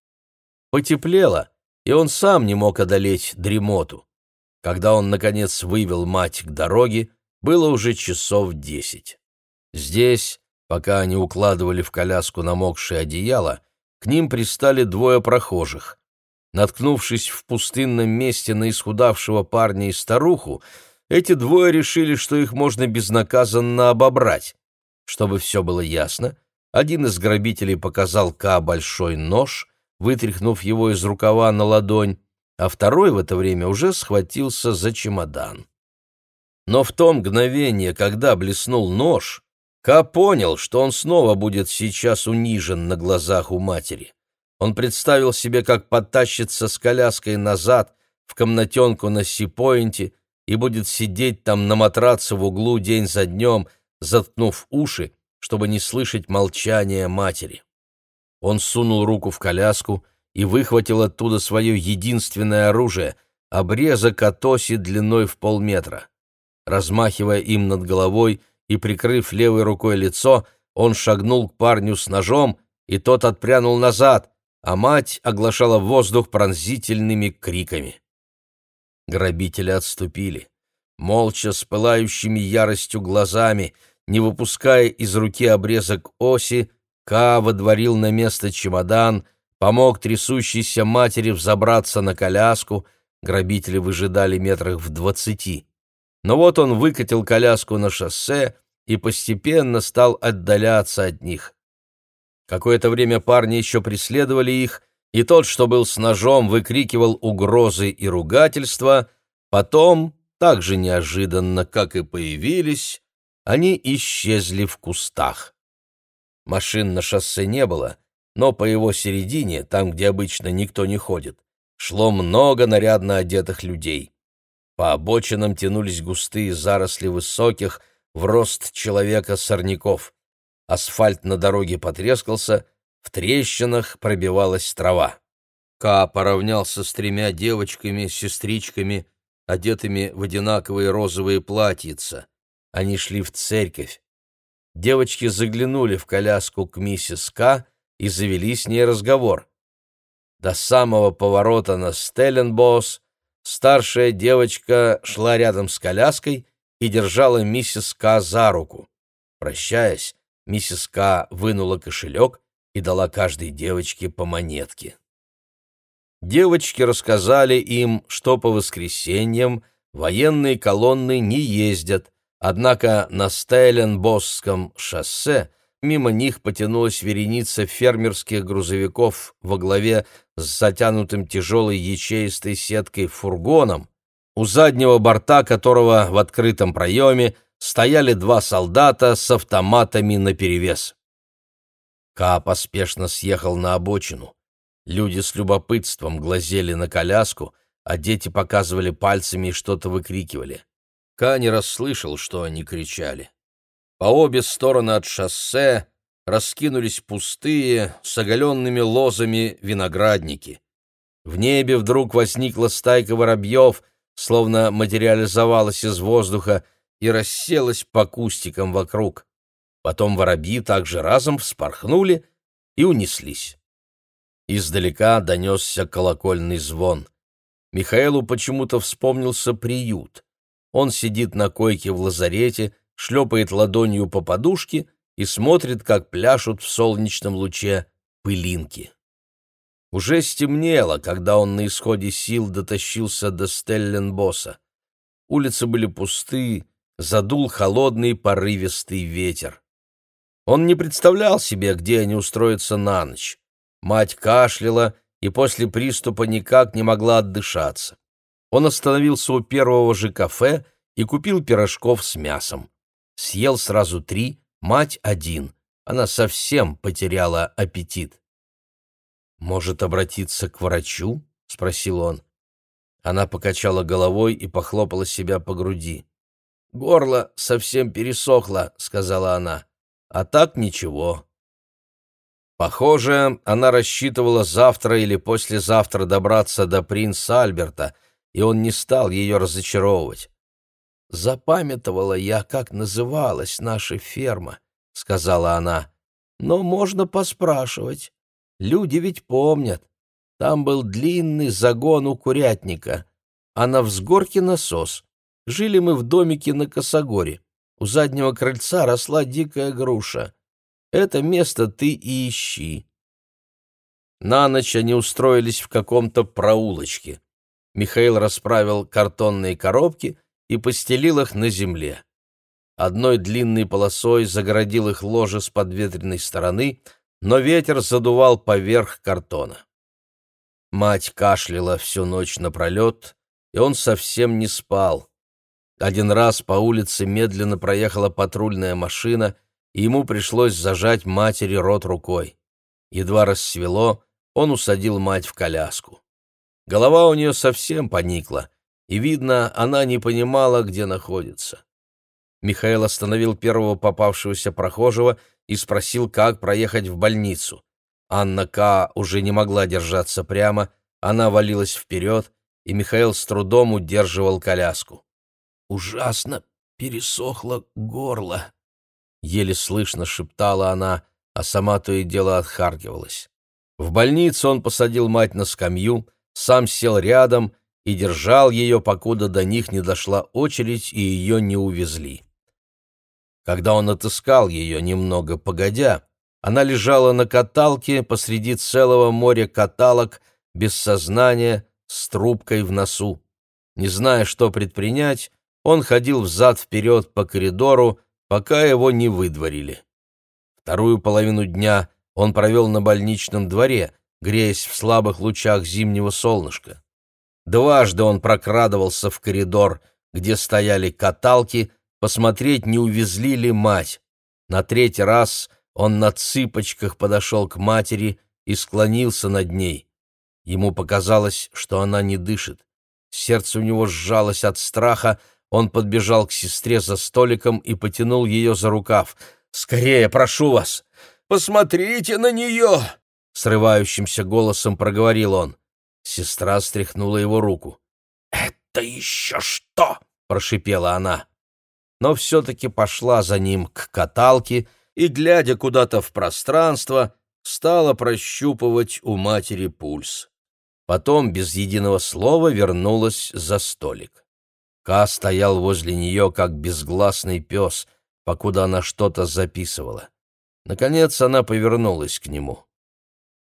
Потеплело, и он сам не мог одолеть дремоту. Когда он, наконец, вывел мать к дороге, было уже часов десять. Здесь, пока они укладывали в коляску намокшее одеяло, к ним пристали двое прохожих. Наткнувшись в пустынном месте на исхудавшего парня и старуху, эти двое решили, что их можно безнаказанно обобрать. Чтобы все было ясно, один из грабителей показал Ка большой нож, вытряхнув его из рукава на ладонь, а второй в это время уже схватился за чемодан. Но в то мгновение, когда блеснул нож, Ка понял, что он снова будет сейчас унижен на глазах у матери. Он представил себе, как потащится с коляской назад в комнатенку на Си-Пойнте и будет сидеть там на матраце в углу день за днем, заткнув уши, чтобы не слышать молчания матери. Он сунул руку в коляску и выхватил оттуда свое единственное оружие — обрезок от оси длиной в полметра. Размахивая им над головой и прикрыв левой рукой лицо, он шагнул к парню с ножом, и тот отпрянул назад, а мать оглашала воздух пронзительными криками. Грабители отступили. Молча, с пылающими яростью глазами, не выпуская из руки обрезок оси, Ка водворил на место чемодан, помог трясущейся матери взобраться на коляску, грабители выжидали метрах в двадцати. Но вот он выкатил коляску на шоссе и постепенно стал отдаляться от них. Какое-то время парни еще преследовали их, и тот, что был с ножом, выкрикивал угрозы и ругательства. Потом, так же неожиданно, как и появились, они исчезли в кустах. Машин на шоссе не было, но по его середине, там, где обычно никто не ходит, шло много нарядно одетых людей. По обочинам тянулись густые заросли высоких, в рост человека сорняков. Асфальт на дороге потрескался, в трещинах пробивалась трава. Ка поравнялся с тремя девочками-сестричками, одетыми в одинаковые розовые платьица. Они шли в церковь. Девочки заглянули в коляску к миссис К и завели с ней разговор. До самого поворота на Стелленбосс Старшая девочка шла рядом с коляской и держала миссис К за руку. Прощаясь, миссис К вынула кошелек и дала каждой девочке по монетке. Девочки рассказали им, что по воскресеньям военные колонны не ездят, однако на Стейленбосском шоссе мимо них потянулась вереница фермерских грузовиков во главе с затянутым тяжелой ячеистой сеткой фургоном, у заднего борта которого в открытом проеме стояли два солдата с автоматами наперевес. Ка поспешно съехал на обочину. Люди с любопытством глазели на коляску, а дети показывали пальцами и что-то выкрикивали. Ка не расслышал, что они кричали. По обе стороны от шоссе раскинулись пустые, с оголенными лозами виноградники. В небе вдруг возникла стайка воробьев, словно материализовалась из воздуха и расселась по кустикам вокруг. Потом воробьи также разом вспорхнули и унеслись. Издалека донесся колокольный звон. Михаилу почему-то вспомнился приют. Он сидит на койке в лазарете, шлепает ладонью по подушке и смотрит, как пляшут в солнечном луче пылинки. Уже стемнело, когда он на исходе сил дотащился до Стелленбосса. Улицы были пусты, задул холодный порывистый ветер. Он не представлял себе, где они устроятся на ночь. Мать кашляла и после приступа никак не могла отдышаться. Он остановился у первого же кафе и купил пирожков с мясом. Съел сразу три, Мать один. Она совсем потеряла аппетит. «Может, обратиться к врачу?» — спросил он. Она покачала головой и похлопала себя по груди. «Горло совсем пересохло», — сказала она. «А так ничего». Похоже, она рассчитывала завтра или послезавтра добраться до принца Альберта, и он не стал ее разочаровывать. «Запамятовала я, как называлась наша ферма», — сказала она. «Но можно поспрашивать. Люди ведь помнят. Там был длинный загон у курятника, а на взгорке насос. Жили мы в домике на Косогоре. У заднего крыльца росла дикая груша. Это место ты и ищи. На ночь они устроились в каком-то проулочке. Михаил расправил картонные коробки и постелил их на земле. Одной длинной полосой загородил их ложе с подветренной стороны, но ветер задувал поверх картона. Мать кашляла всю ночь напролет, и он совсем не спал. Один раз по улице медленно проехала патрульная машина, и ему пришлось зажать матери рот рукой. Едва рассвело, он усадил мать в коляску. Голова у нее совсем поникла, и, видно, она не понимала, где находится. Михаил остановил первого попавшегося прохожего и спросил, как проехать в больницу. Анна К. уже не могла держаться прямо, она валилась вперед, и Михаил с трудом удерживал коляску. «Ужасно пересохло горло», — еле слышно шептала она, а сама то и дело отхаркивалась. В больнице он посадил мать на скамью, сам сел рядом и держал ее, покуда до них не дошла очередь и ее не увезли. Когда он отыскал ее немного погодя, она лежала на каталке посреди целого моря каталок, без сознания, с трубкой в носу. Не зная, что предпринять, он ходил взад-вперед по коридору, пока его не выдворили. Вторую половину дня он провел на больничном дворе, греясь в слабых лучах зимнего солнышка. Дважды он прокрадывался в коридор, где стояли каталки, посмотреть, не увезли ли мать. На третий раз он на цыпочках подошел к матери и склонился над ней. Ему показалось, что она не дышит. Сердце у него сжалось от страха, он подбежал к сестре за столиком и потянул ее за рукав. «Скорее, прошу вас! Посмотрите на нее!» Срывающимся голосом проговорил он. Сестра стряхнула его руку. «Это еще что?» — прошипела она. Но все-таки пошла за ним к каталке и, глядя куда-то в пространство, стала прощупывать у матери пульс. Потом без единого слова вернулась за столик. Ка стоял возле нее, как безгласный пес, покуда она что-то записывала. Наконец она повернулась к нему.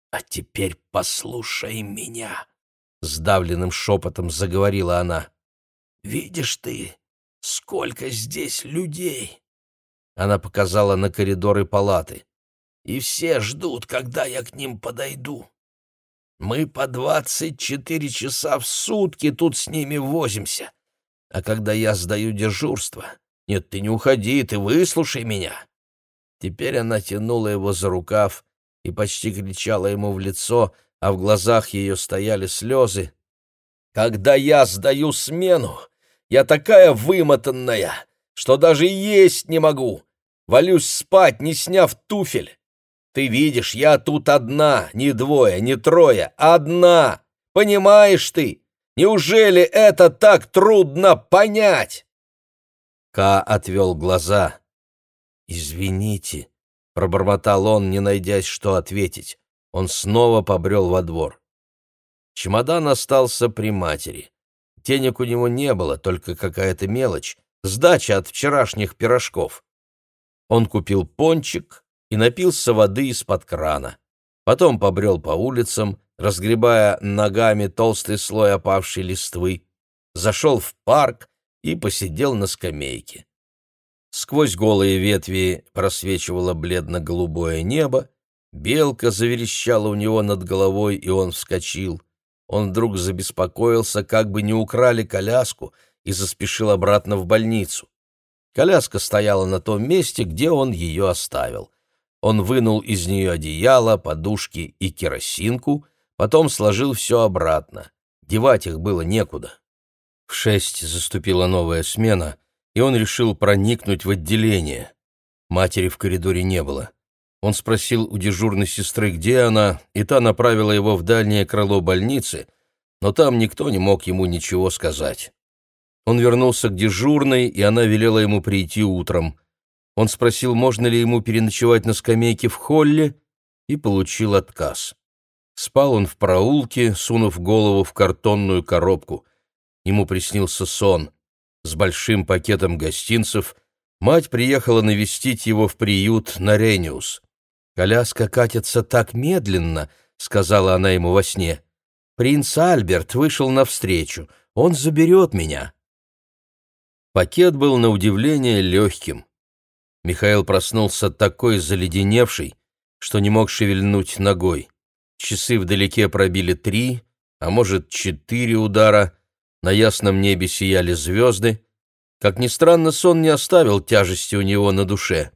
«А теперь послушай меня», — сдавленным шепотом заговорила она. «Видишь ты, сколько здесь людей? Она показала на коридоры палаты. «И все ждут, когда я к ним подойду. Мы по двадцать четыре часа в сутки тут с ними возимся. А когда я сдаю дежурство... Нет, ты не уходи, ты выслушай меня». Теперь она тянула его за рукав и почти кричала ему в лицо, а в глазах ее стояли слезы. «Когда я сдаю смену, я такая вымотанная, что даже есть не могу. Валюсь спать, не сняв туфель. Ты видишь, я тут одна, не двое, не трое, одна. Понимаешь ты? Неужели это так трудно понять?» Ка отвел глаза. «Извините», — пробормотал он, не найдясь, что ответить. Он снова побрел во двор. Чемодан остался при матери. Денег у него не было, только какая-то мелочь, сдача от вчерашних пирожков. Он купил пончик и напился воды из-под крана. Потом побрел по улицам, разгребая ногами толстый слой опавшей листвы, зашел в парк и посидел на скамейке. Сквозь голые ветви просвечивало бледно-голубое небо, белка заверещала у него над головой, и он вскочил. Он вдруг забеспокоился, как бы не украли коляску, и заспешил обратно в больницу. Коляска стояла на том месте, где он ее оставил. Он вынул из нее одеяло, подушки и керосинку, потом сложил все обратно. Девать их было некуда. В шесть заступила новая смена, и он решил проникнуть в отделение. Матери в коридоре не было. Он спросил у дежурной сестры, где она, и та направила его в дальнее крыло больницы, но там никто не мог ему ничего сказать. Он вернулся к дежурной, и она велела ему прийти утром. Он спросил, можно ли ему переночевать на скамейке в холле, и получил отказ. Спал он в проулке, сунув голову в картонную коробку. Ему приснился сон. С большим пакетом гостинцев мать приехала навестить его в приют на Рениус. «Коляска катится так медленно», — сказала она ему во сне. «Принц Альберт вышел навстречу. Он заберет меня». Пакет был на удивление легким. Михаил проснулся такой заледеневший, что не мог шевельнуть ногой. Часы вдалеке пробили три, а может, четыре удара. На ясном небе сияли звезды. Как ни странно, сон не оставил тяжести у него на душе.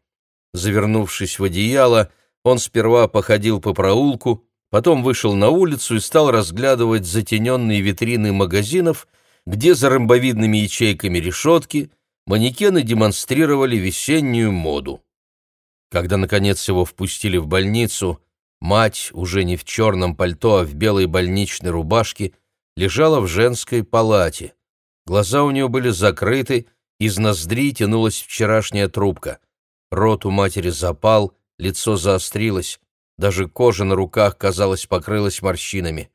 Завернувшись в одеяло, он сперва походил по проулку, потом вышел на улицу и стал разглядывать затененные витрины магазинов, где за ромбовидными ячейками решетки манекены демонстрировали весеннюю моду. Когда, наконец, его впустили в больницу, Мать, уже не в черном пальто, а в белой больничной рубашке, лежала в женской палате. Глаза у нее были закрыты, из ноздри тянулась вчерашняя трубка. Рот у матери запал, лицо заострилось, даже кожа на руках, казалось, покрылась морщинами.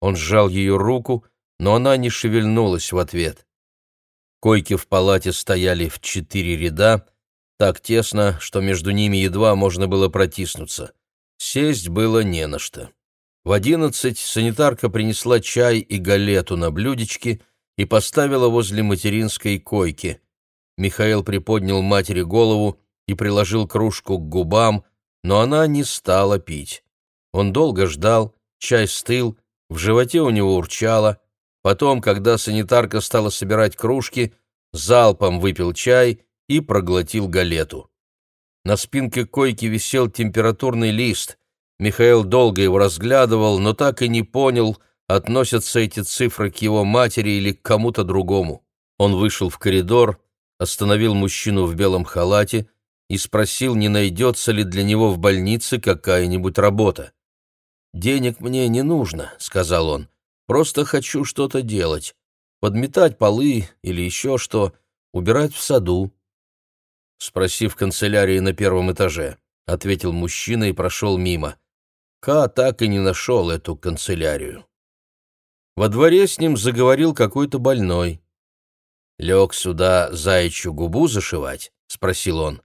Он сжал ее руку, но она не шевельнулась в ответ. Койки в палате стояли в четыре ряда, так тесно, что между ними едва можно было протиснуться. Сесть было не на что. В одиннадцать санитарка принесла чай и галету на блюдечке и поставила возле материнской койки. Михаил приподнял матери голову и приложил кружку к губам, но она не стала пить. Он долго ждал, чай стыл, в животе у него урчало. Потом, когда санитарка стала собирать кружки, залпом выпил чай и проглотил галету. На спинке койки висел температурный лист. Михаил долго его разглядывал, но так и не понял, относятся эти цифры к его матери или к кому-то другому. Он вышел в коридор, остановил мужчину в белом халате и спросил, не найдется ли для него в больнице какая-нибудь работа. «Денег мне не нужно», — сказал он. «Просто хочу что-то делать. Подметать полы или еще что, убирать в саду». «Спроси в канцелярии на первом этаже», — ответил мужчина и прошел мимо. Ка так и не нашел эту канцелярию. Во дворе с ним заговорил какой-то больной. «Лег сюда заячью губу зашивать?» — спросил он.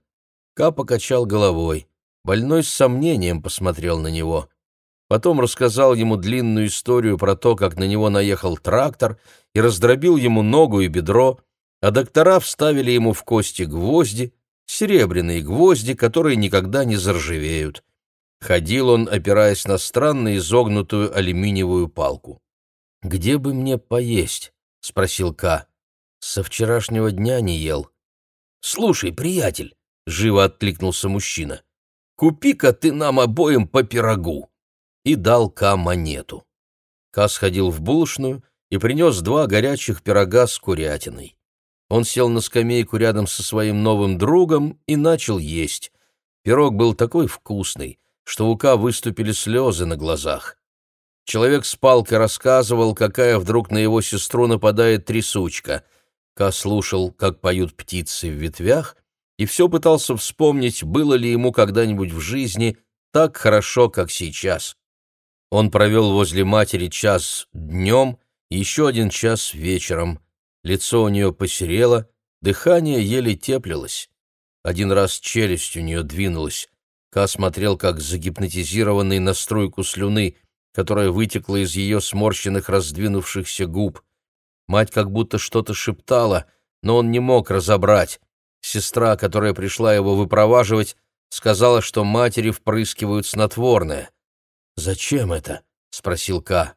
Ка покачал головой. Больной с сомнением посмотрел на него. Потом рассказал ему длинную историю про то, как на него наехал трактор и раздробил ему ногу и бедро, а доктора вставили ему в кости гвозди, серебряные гвозди, которые никогда не заржавеют. Ходил он, опираясь на странно изогнутую алюминиевую палку. «Где бы мне поесть?» — спросил Ка. «Со вчерашнего дня не ел». «Слушай, приятель», — живо откликнулся мужчина, — «купи-ка ты нам обоим по пирогу». И дал Ка монету. Ка сходил в булочную и принес два горячих пирога с курятиной. Он сел на скамейку рядом со своим новым другом и начал есть. Пирог был такой вкусный, что у Ка выступили слезы на глазах. Человек с палкой рассказывал, какая вдруг на его сестру нападает трясучка. Ка слушал, как поют птицы в ветвях, и все пытался вспомнить, было ли ему когда-нибудь в жизни так хорошо, как сейчас. Он провел возле матери час днем еще один час вечером — лицо у нее посерело, дыхание еле теплилось. Один раз челюсть у нее двинулась. Ка смотрел, как загипнотизированный на струйку слюны, которая вытекла из ее сморщенных раздвинувшихся губ. Мать как будто что-то шептала, но он не мог разобрать. Сестра, которая пришла его выпроваживать, сказала, что матери впрыскивают снотворное. «Зачем это?» — спросил Ка.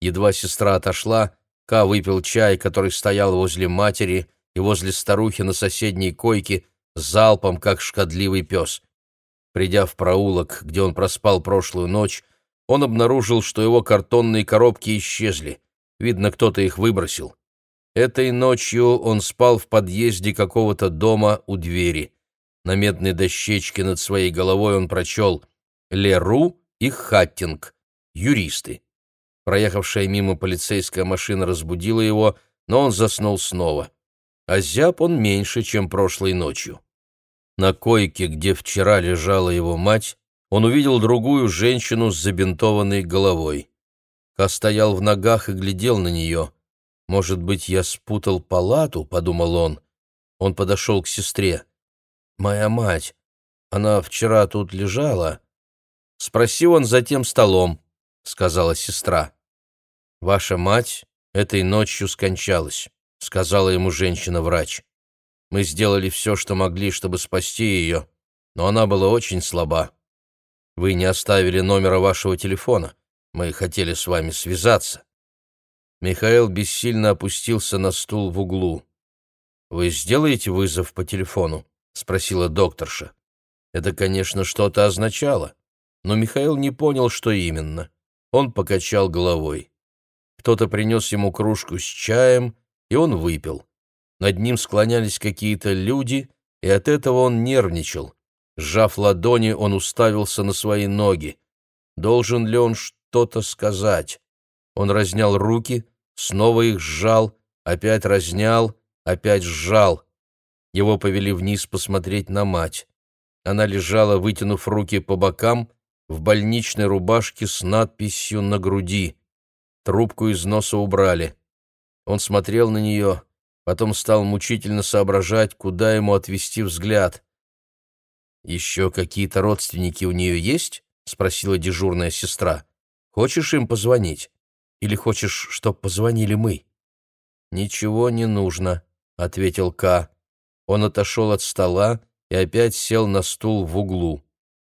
Едва сестра отошла, Ка выпил чай, который стоял возле матери и возле старухи на соседней койке, залпом, как шкодливый пес. Придя в проулок, где он проспал прошлую ночь, он обнаружил, что его картонные коробки исчезли. Видно, кто-то их выбросил. Этой ночью он спал в подъезде какого-то дома у двери. На медной дощечке над своей головой он прочел «Леру и Хаттинг. Юристы». Проехавшая мимо полицейская машина разбудила его, но он заснул снова. А зяб он меньше, чем прошлой ночью. На койке, где вчера лежала его мать, он увидел другую женщину с забинтованной головой. Ка стоял в ногах и глядел на нее. «Может быть, я спутал палату?» — подумал он. Он подошел к сестре. «Моя мать, она вчера тут лежала?» «Спроси он за тем столом», — сказала сестра. «Ваша мать этой ночью скончалась», — сказала ему женщина-врач. «Мы сделали все, что могли, чтобы спасти ее, но она была очень слаба. Вы не оставили номера вашего телефона. Мы хотели с вами связаться». Михаил бессильно опустился на стул в углу. «Вы сделаете вызов по телефону?» — спросила докторша. Это, конечно, что-то означало, но Михаил не понял, что именно. Он покачал головой. Кто-то принес ему кружку с чаем, и он выпил. Над ним склонялись какие-то люди, и от этого он нервничал. Сжав ладони, он уставился на свои ноги. Должен ли он что-то сказать? Он разнял руки, снова их сжал, опять разнял, опять сжал. Его повели вниз посмотреть на мать. Она лежала, вытянув руки по бокам, в больничной рубашке с надписью на груди. Трубку из носа убрали. Он смотрел на нее, потом стал мучительно соображать, куда ему отвести взгляд. «Еще какие-то родственники у нее есть?» — спросила дежурная сестра. «Хочешь им позвонить? Или хочешь, чтоб позвонили мы?» «Ничего не нужно», — ответил К. Он отошел от стола и опять сел на стул в углу.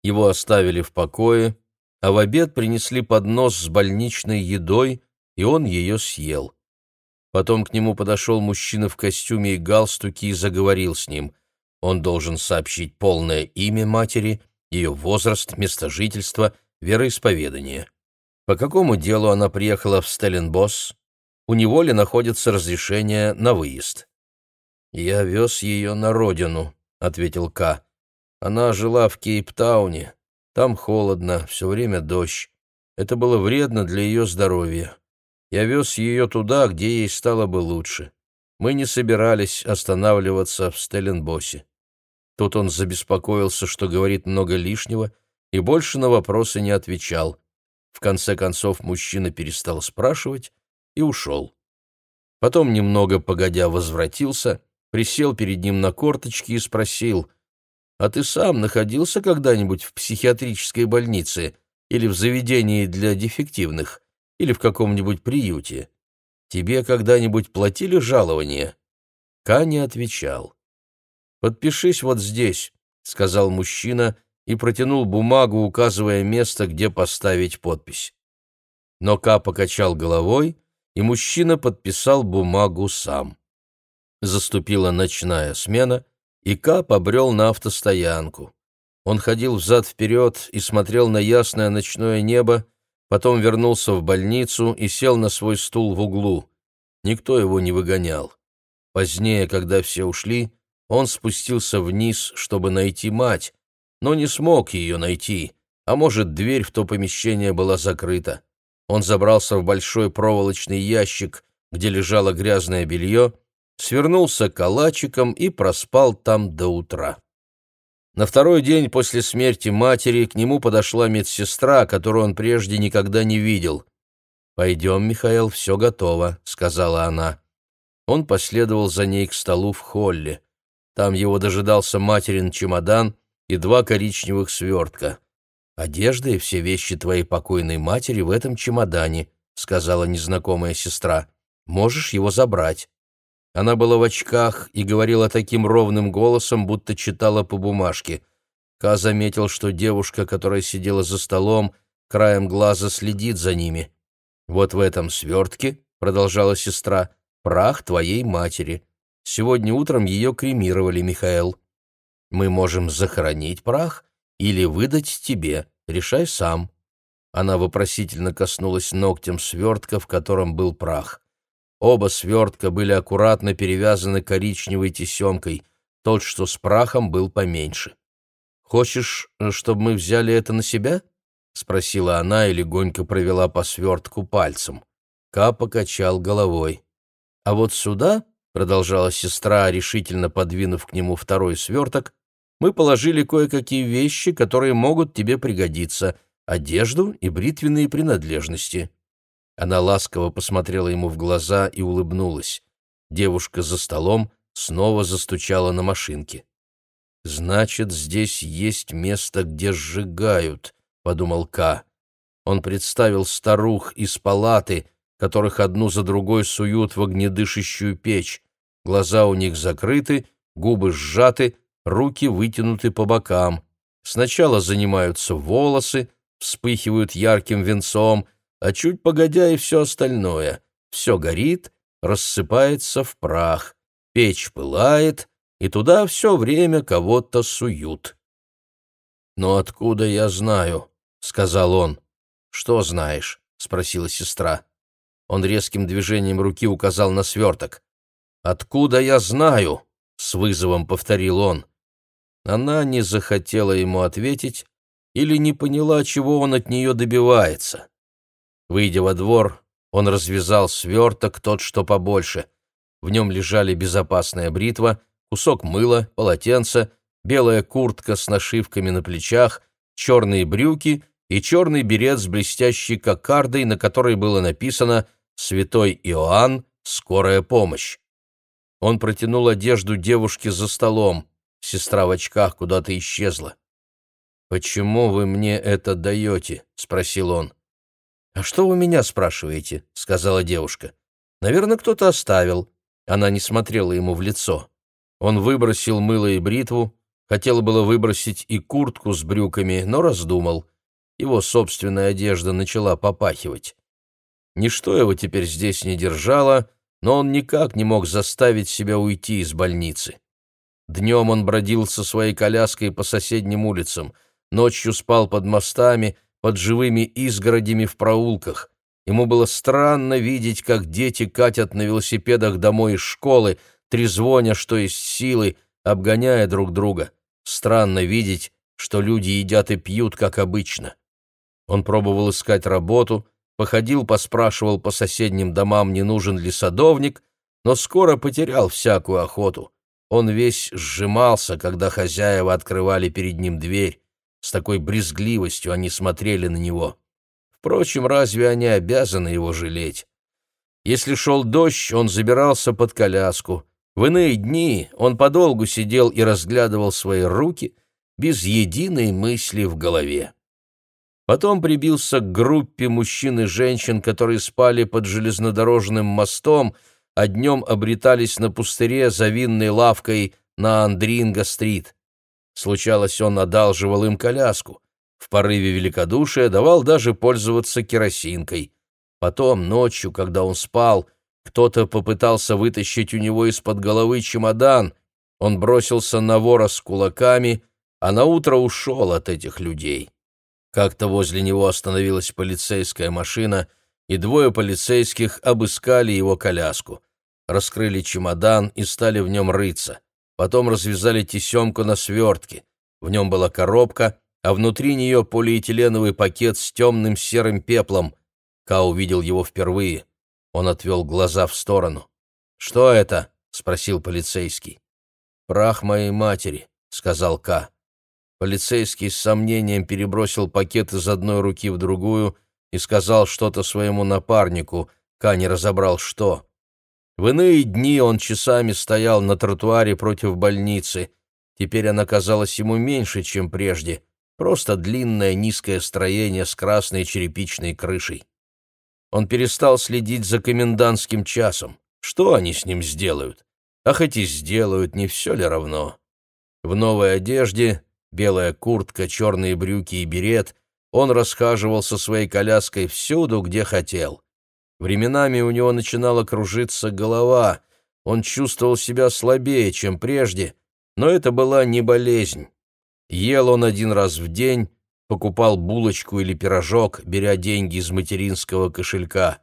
Его оставили в покое, а в обед принесли поднос с больничной едой, и он ее съел. Потом к нему подошел мужчина в костюме и галстуке и заговорил с ним. Он должен сообщить полное имя матери, ее возраст, место жительства, вероисповедание. По какому делу она приехала в Стелленбосс? У него ли находится разрешение на выезд? «Я вез ее на родину», — ответил К. «Она жила в Кейптауне. Там холодно, все время дождь. Это было вредно для ее здоровья. Я вез ее туда, где ей стало бы лучше. Мы не собирались останавливаться в Стелленбосе. Тут он забеспокоился, что говорит много лишнего, и больше на вопросы не отвечал. В конце концов мужчина перестал спрашивать и ушел. Потом, немного погодя, возвратился, присел перед ним на корточки и спросил, «А ты сам находился когда-нибудь в психиатрической больнице или в заведении для дефективных?» или в каком-нибудь приюте. Тебе когда-нибудь платили жалование?» Ка не отвечал. «Подпишись вот здесь», — сказал мужчина и протянул бумагу, указывая место, где поставить подпись. Но Ка покачал головой, и мужчина подписал бумагу сам. Заступила ночная смена, и Ка побрел на автостоянку. Он ходил взад-вперед и смотрел на ясное ночное небо, потом вернулся в больницу и сел на свой стул в углу. Никто его не выгонял. Позднее, когда все ушли, он спустился вниз, чтобы найти мать, но не смог ее найти, а может, дверь в то помещение была закрыта. Он забрался в большой проволочный ящик, где лежало грязное белье, свернулся калачиком и проспал там до утра. На второй день после смерти матери к нему подошла медсестра, которую он прежде никогда не видел. «Пойдем, Михаил, все готово», — сказала она. Он последовал за ней к столу в холле. Там его дожидался материн чемодан и два коричневых свертка. «Одежда и все вещи твоей покойной матери в этом чемодане», — сказала незнакомая сестра. «Можешь его забрать». Она была в очках и говорила таким ровным голосом, будто читала по бумажке. Ка заметил, что девушка, которая сидела за столом, краем глаза следит за ними. «Вот в этом свертке», — продолжала сестра, — «прах твоей матери. Сегодня утром ее кремировали, Михаил. Мы можем захоронить прах или выдать тебе, решай сам». Она вопросительно коснулась ногтем свертка, в котором был прах. Оба свертка были аккуратно перевязаны коричневой тесемкой, тот, что с прахом, был поменьше. «Хочешь, чтобы мы взяли это на себя?» спросила она и легонько провела по свертку пальцем. Ка покачал головой. А вот сюда, продолжала сестра, решительно подвинув к нему второй сверток, мы положили кое-какие вещи, которые могут тебе пригодиться, одежду и бритвенные принадлежности. Она ласково посмотрела ему в глаза и улыбнулась. Девушка за столом снова застучала на машинке. «Значит, здесь есть место, где сжигают», — подумал Ка. Он представил старух из палаты, которых одну за другой суют в огнедышащую печь. Глаза у них закрыты, губы сжаты, руки вытянуты по бокам. Сначала занимаются волосы, вспыхивают ярким венцом, а чуть погодя и все остальное. Все горит, рассыпается в прах, печь пылает, и туда все время кого-то суют. «Но откуда я знаю?» — сказал он. «Что знаешь?» — спросила сестра. Он резким движением руки указал на сверток. «Откуда я знаю?» — с вызовом повторил он. Она не захотела ему ответить или не поняла, чего он от нее добивается. Выйдя во двор, он развязал сверток, тот, что побольше. В нем лежали безопасная бритва, кусок мыла, полотенце, белая куртка с нашивками на плечах, черные брюки и черный берет с блестящей кокардой, на которой было написано «Святой Иоанн, скорая помощь». Он протянул одежду девушке за столом. Сестра в очках куда-то исчезла. «Почему вы мне это даете?» — спросил он. «А что вы меня спрашиваете?» — сказала девушка. «Наверное, кто-то оставил». Она не смотрела ему в лицо. Он выбросил мыло и бритву, хотел было выбросить и куртку с брюками, но раздумал. Его собственная одежда начала попахивать. Ничто его теперь здесь не держало, но он никак не мог заставить себя уйти из больницы. Днем он бродил со своей коляской по соседним улицам, ночью спал под мостами, под живыми изгородями в проулках. Ему было странно видеть, как дети катят на велосипедах домой из школы, трезвоня, что есть силы, обгоняя друг друга. Странно видеть, что люди едят и пьют, как обычно. Он пробовал искать работу, походил, поспрашивал по соседним домам, не нужен ли садовник, но скоро потерял всякую охоту. Он весь сжимался, когда хозяева открывали перед ним дверь. С такой брезгливостью они смотрели на него. Впрочем, разве они обязаны его жалеть? Если шел дождь, он забирался под коляску. В иные дни он подолгу сидел и разглядывал свои руки, без единой мысли в голове. Потом прибился к группе мужчин и женщин, которые спали под железнодорожным мостом, а днем обретались на пустыре за винной лавкой на Андринга-стрит. Случалось, он одалживал им коляску. В порыве великодушия давал даже пользоваться керосинкой. Потом, ночью, когда он спал, кто-то попытался вытащить у него из-под головы чемодан. Он бросился на вора с кулаками, а наутро ушел от этих людей. Как-то возле него остановилась полицейская машина, и двое полицейских обыскали его коляску. Раскрыли чемодан и стали в нем рыться. Потом развязали тесемку на свертке. В нем была коробка, а внутри нее полиэтиленовый пакет с темным серым пеплом. Ка увидел его впервые. Он отвел глаза в сторону. «Что это?» — спросил полицейский. «Прах моей матери», — сказал Ка. Полицейский с сомнением перебросил пакет из одной руки в другую и сказал что-то своему напарнику, Ка не разобрал что. В иные дни он часами стоял на тротуаре против больницы. Теперь она казалась ему меньше, чем прежде. Просто длинное низкое строение с красной черепичной крышей. Он перестал следить за комендантским часом. Что они с ним сделают? А хоть и сделают, не все ли равно? В новой одежде, белая куртка, черные брюки и берет, он расхаживал со своей коляской всюду, где хотел. Временами у него начинала кружиться голова, он чувствовал себя слабее, чем прежде, но это была не болезнь. Ел он один раз в день, покупал булочку или пирожок, беря деньги из материнского кошелька.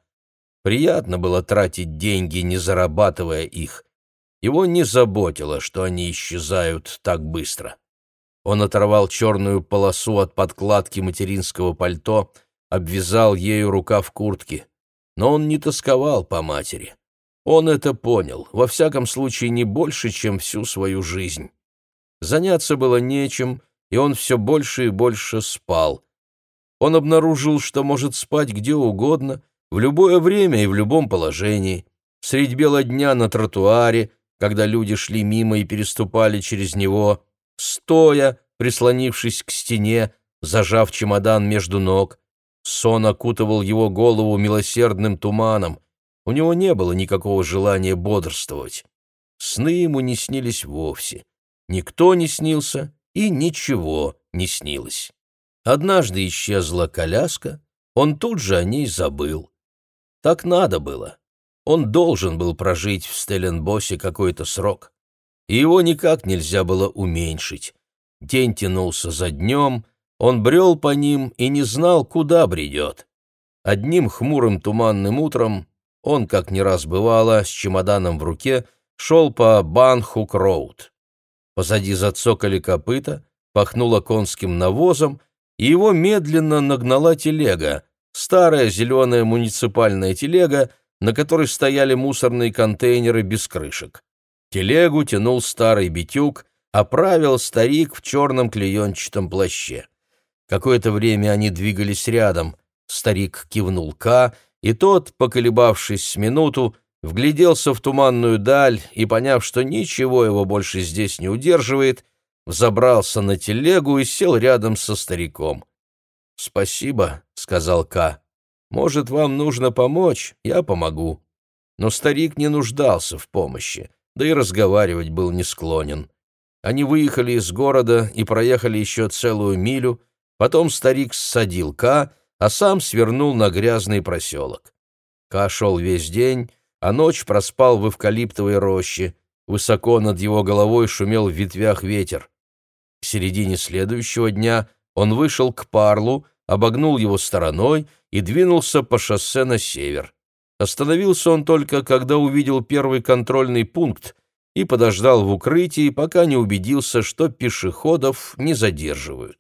Приятно было тратить деньги, не зарабатывая их. Его не заботило, что они исчезают так быстро. Он оторвал черную полосу от подкладки материнского пальто, обвязал ею рукав куртки. Но он не тосковал по матери. Он это понял, во всяком случае не больше, чем всю свою жизнь. Заняться было нечем, и он все больше и больше спал. Он обнаружил, что может спать где угодно, в любое время и в любом положении, средь бела дня на тротуаре, когда люди шли мимо и переступали через него, стоя, прислонившись к стене, зажав чемодан между ног. Сон окутывал его голову милосердным туманом. У него не было никакого желания бодрствовать. Сны ему не снились вовсе. Никто не снился и ничего не снилось. Однажды исчезла коляска, он тут же о ней забыл. Так надо было. Он должен был прожить в Стелленбосе какой-то срок. И его никак нельзя было уменьшить. День тянулся за днем, он брел по ним и не знал, куда бредет. Одним хмурым туманным утром он, как не раз бывало, с чемоданом в руке, шел по Банхук-роуд. Позади зацокали копыта, пахнуло конским навозом, и его медленно нагнала телега, старая зеленая муниципальная телега, на которой стояли мусорные контейнеры без крышек. Телегу тянул старый битюк, а правил старик в черном клеенчатом плаще. Какое-то время они двигались рядом. Старик кивнул Ка, и тот, поколебавшись с минуту, вгляделся в туманную даль и, поняв, что ничего его больше здесь не удерживает, взобрался на телегу и сел рядом со стариком. «Спасибо», — сказал Ка. «Может, вам нужно помочь? Я помогу». Но старик не нуждался в помощи, да и разговаривать был не склонен. Они выехали из города и проехали еще целую милю, потом старик ссадил Ка, а сам свернул на грязный проселок. Ка шел весь день, а ночь проспал в эвкалиптовой роще. Высоко над его головой шумел в ветвях ветер. К середине следующего дня он вышел к Парлу, обогнул его стороной и двинулся по шоссе на север. Остановился он только, когда увидел первый контрольный пункт и подождал в укрытии, пока не убедился, что пешеходов не задерживают.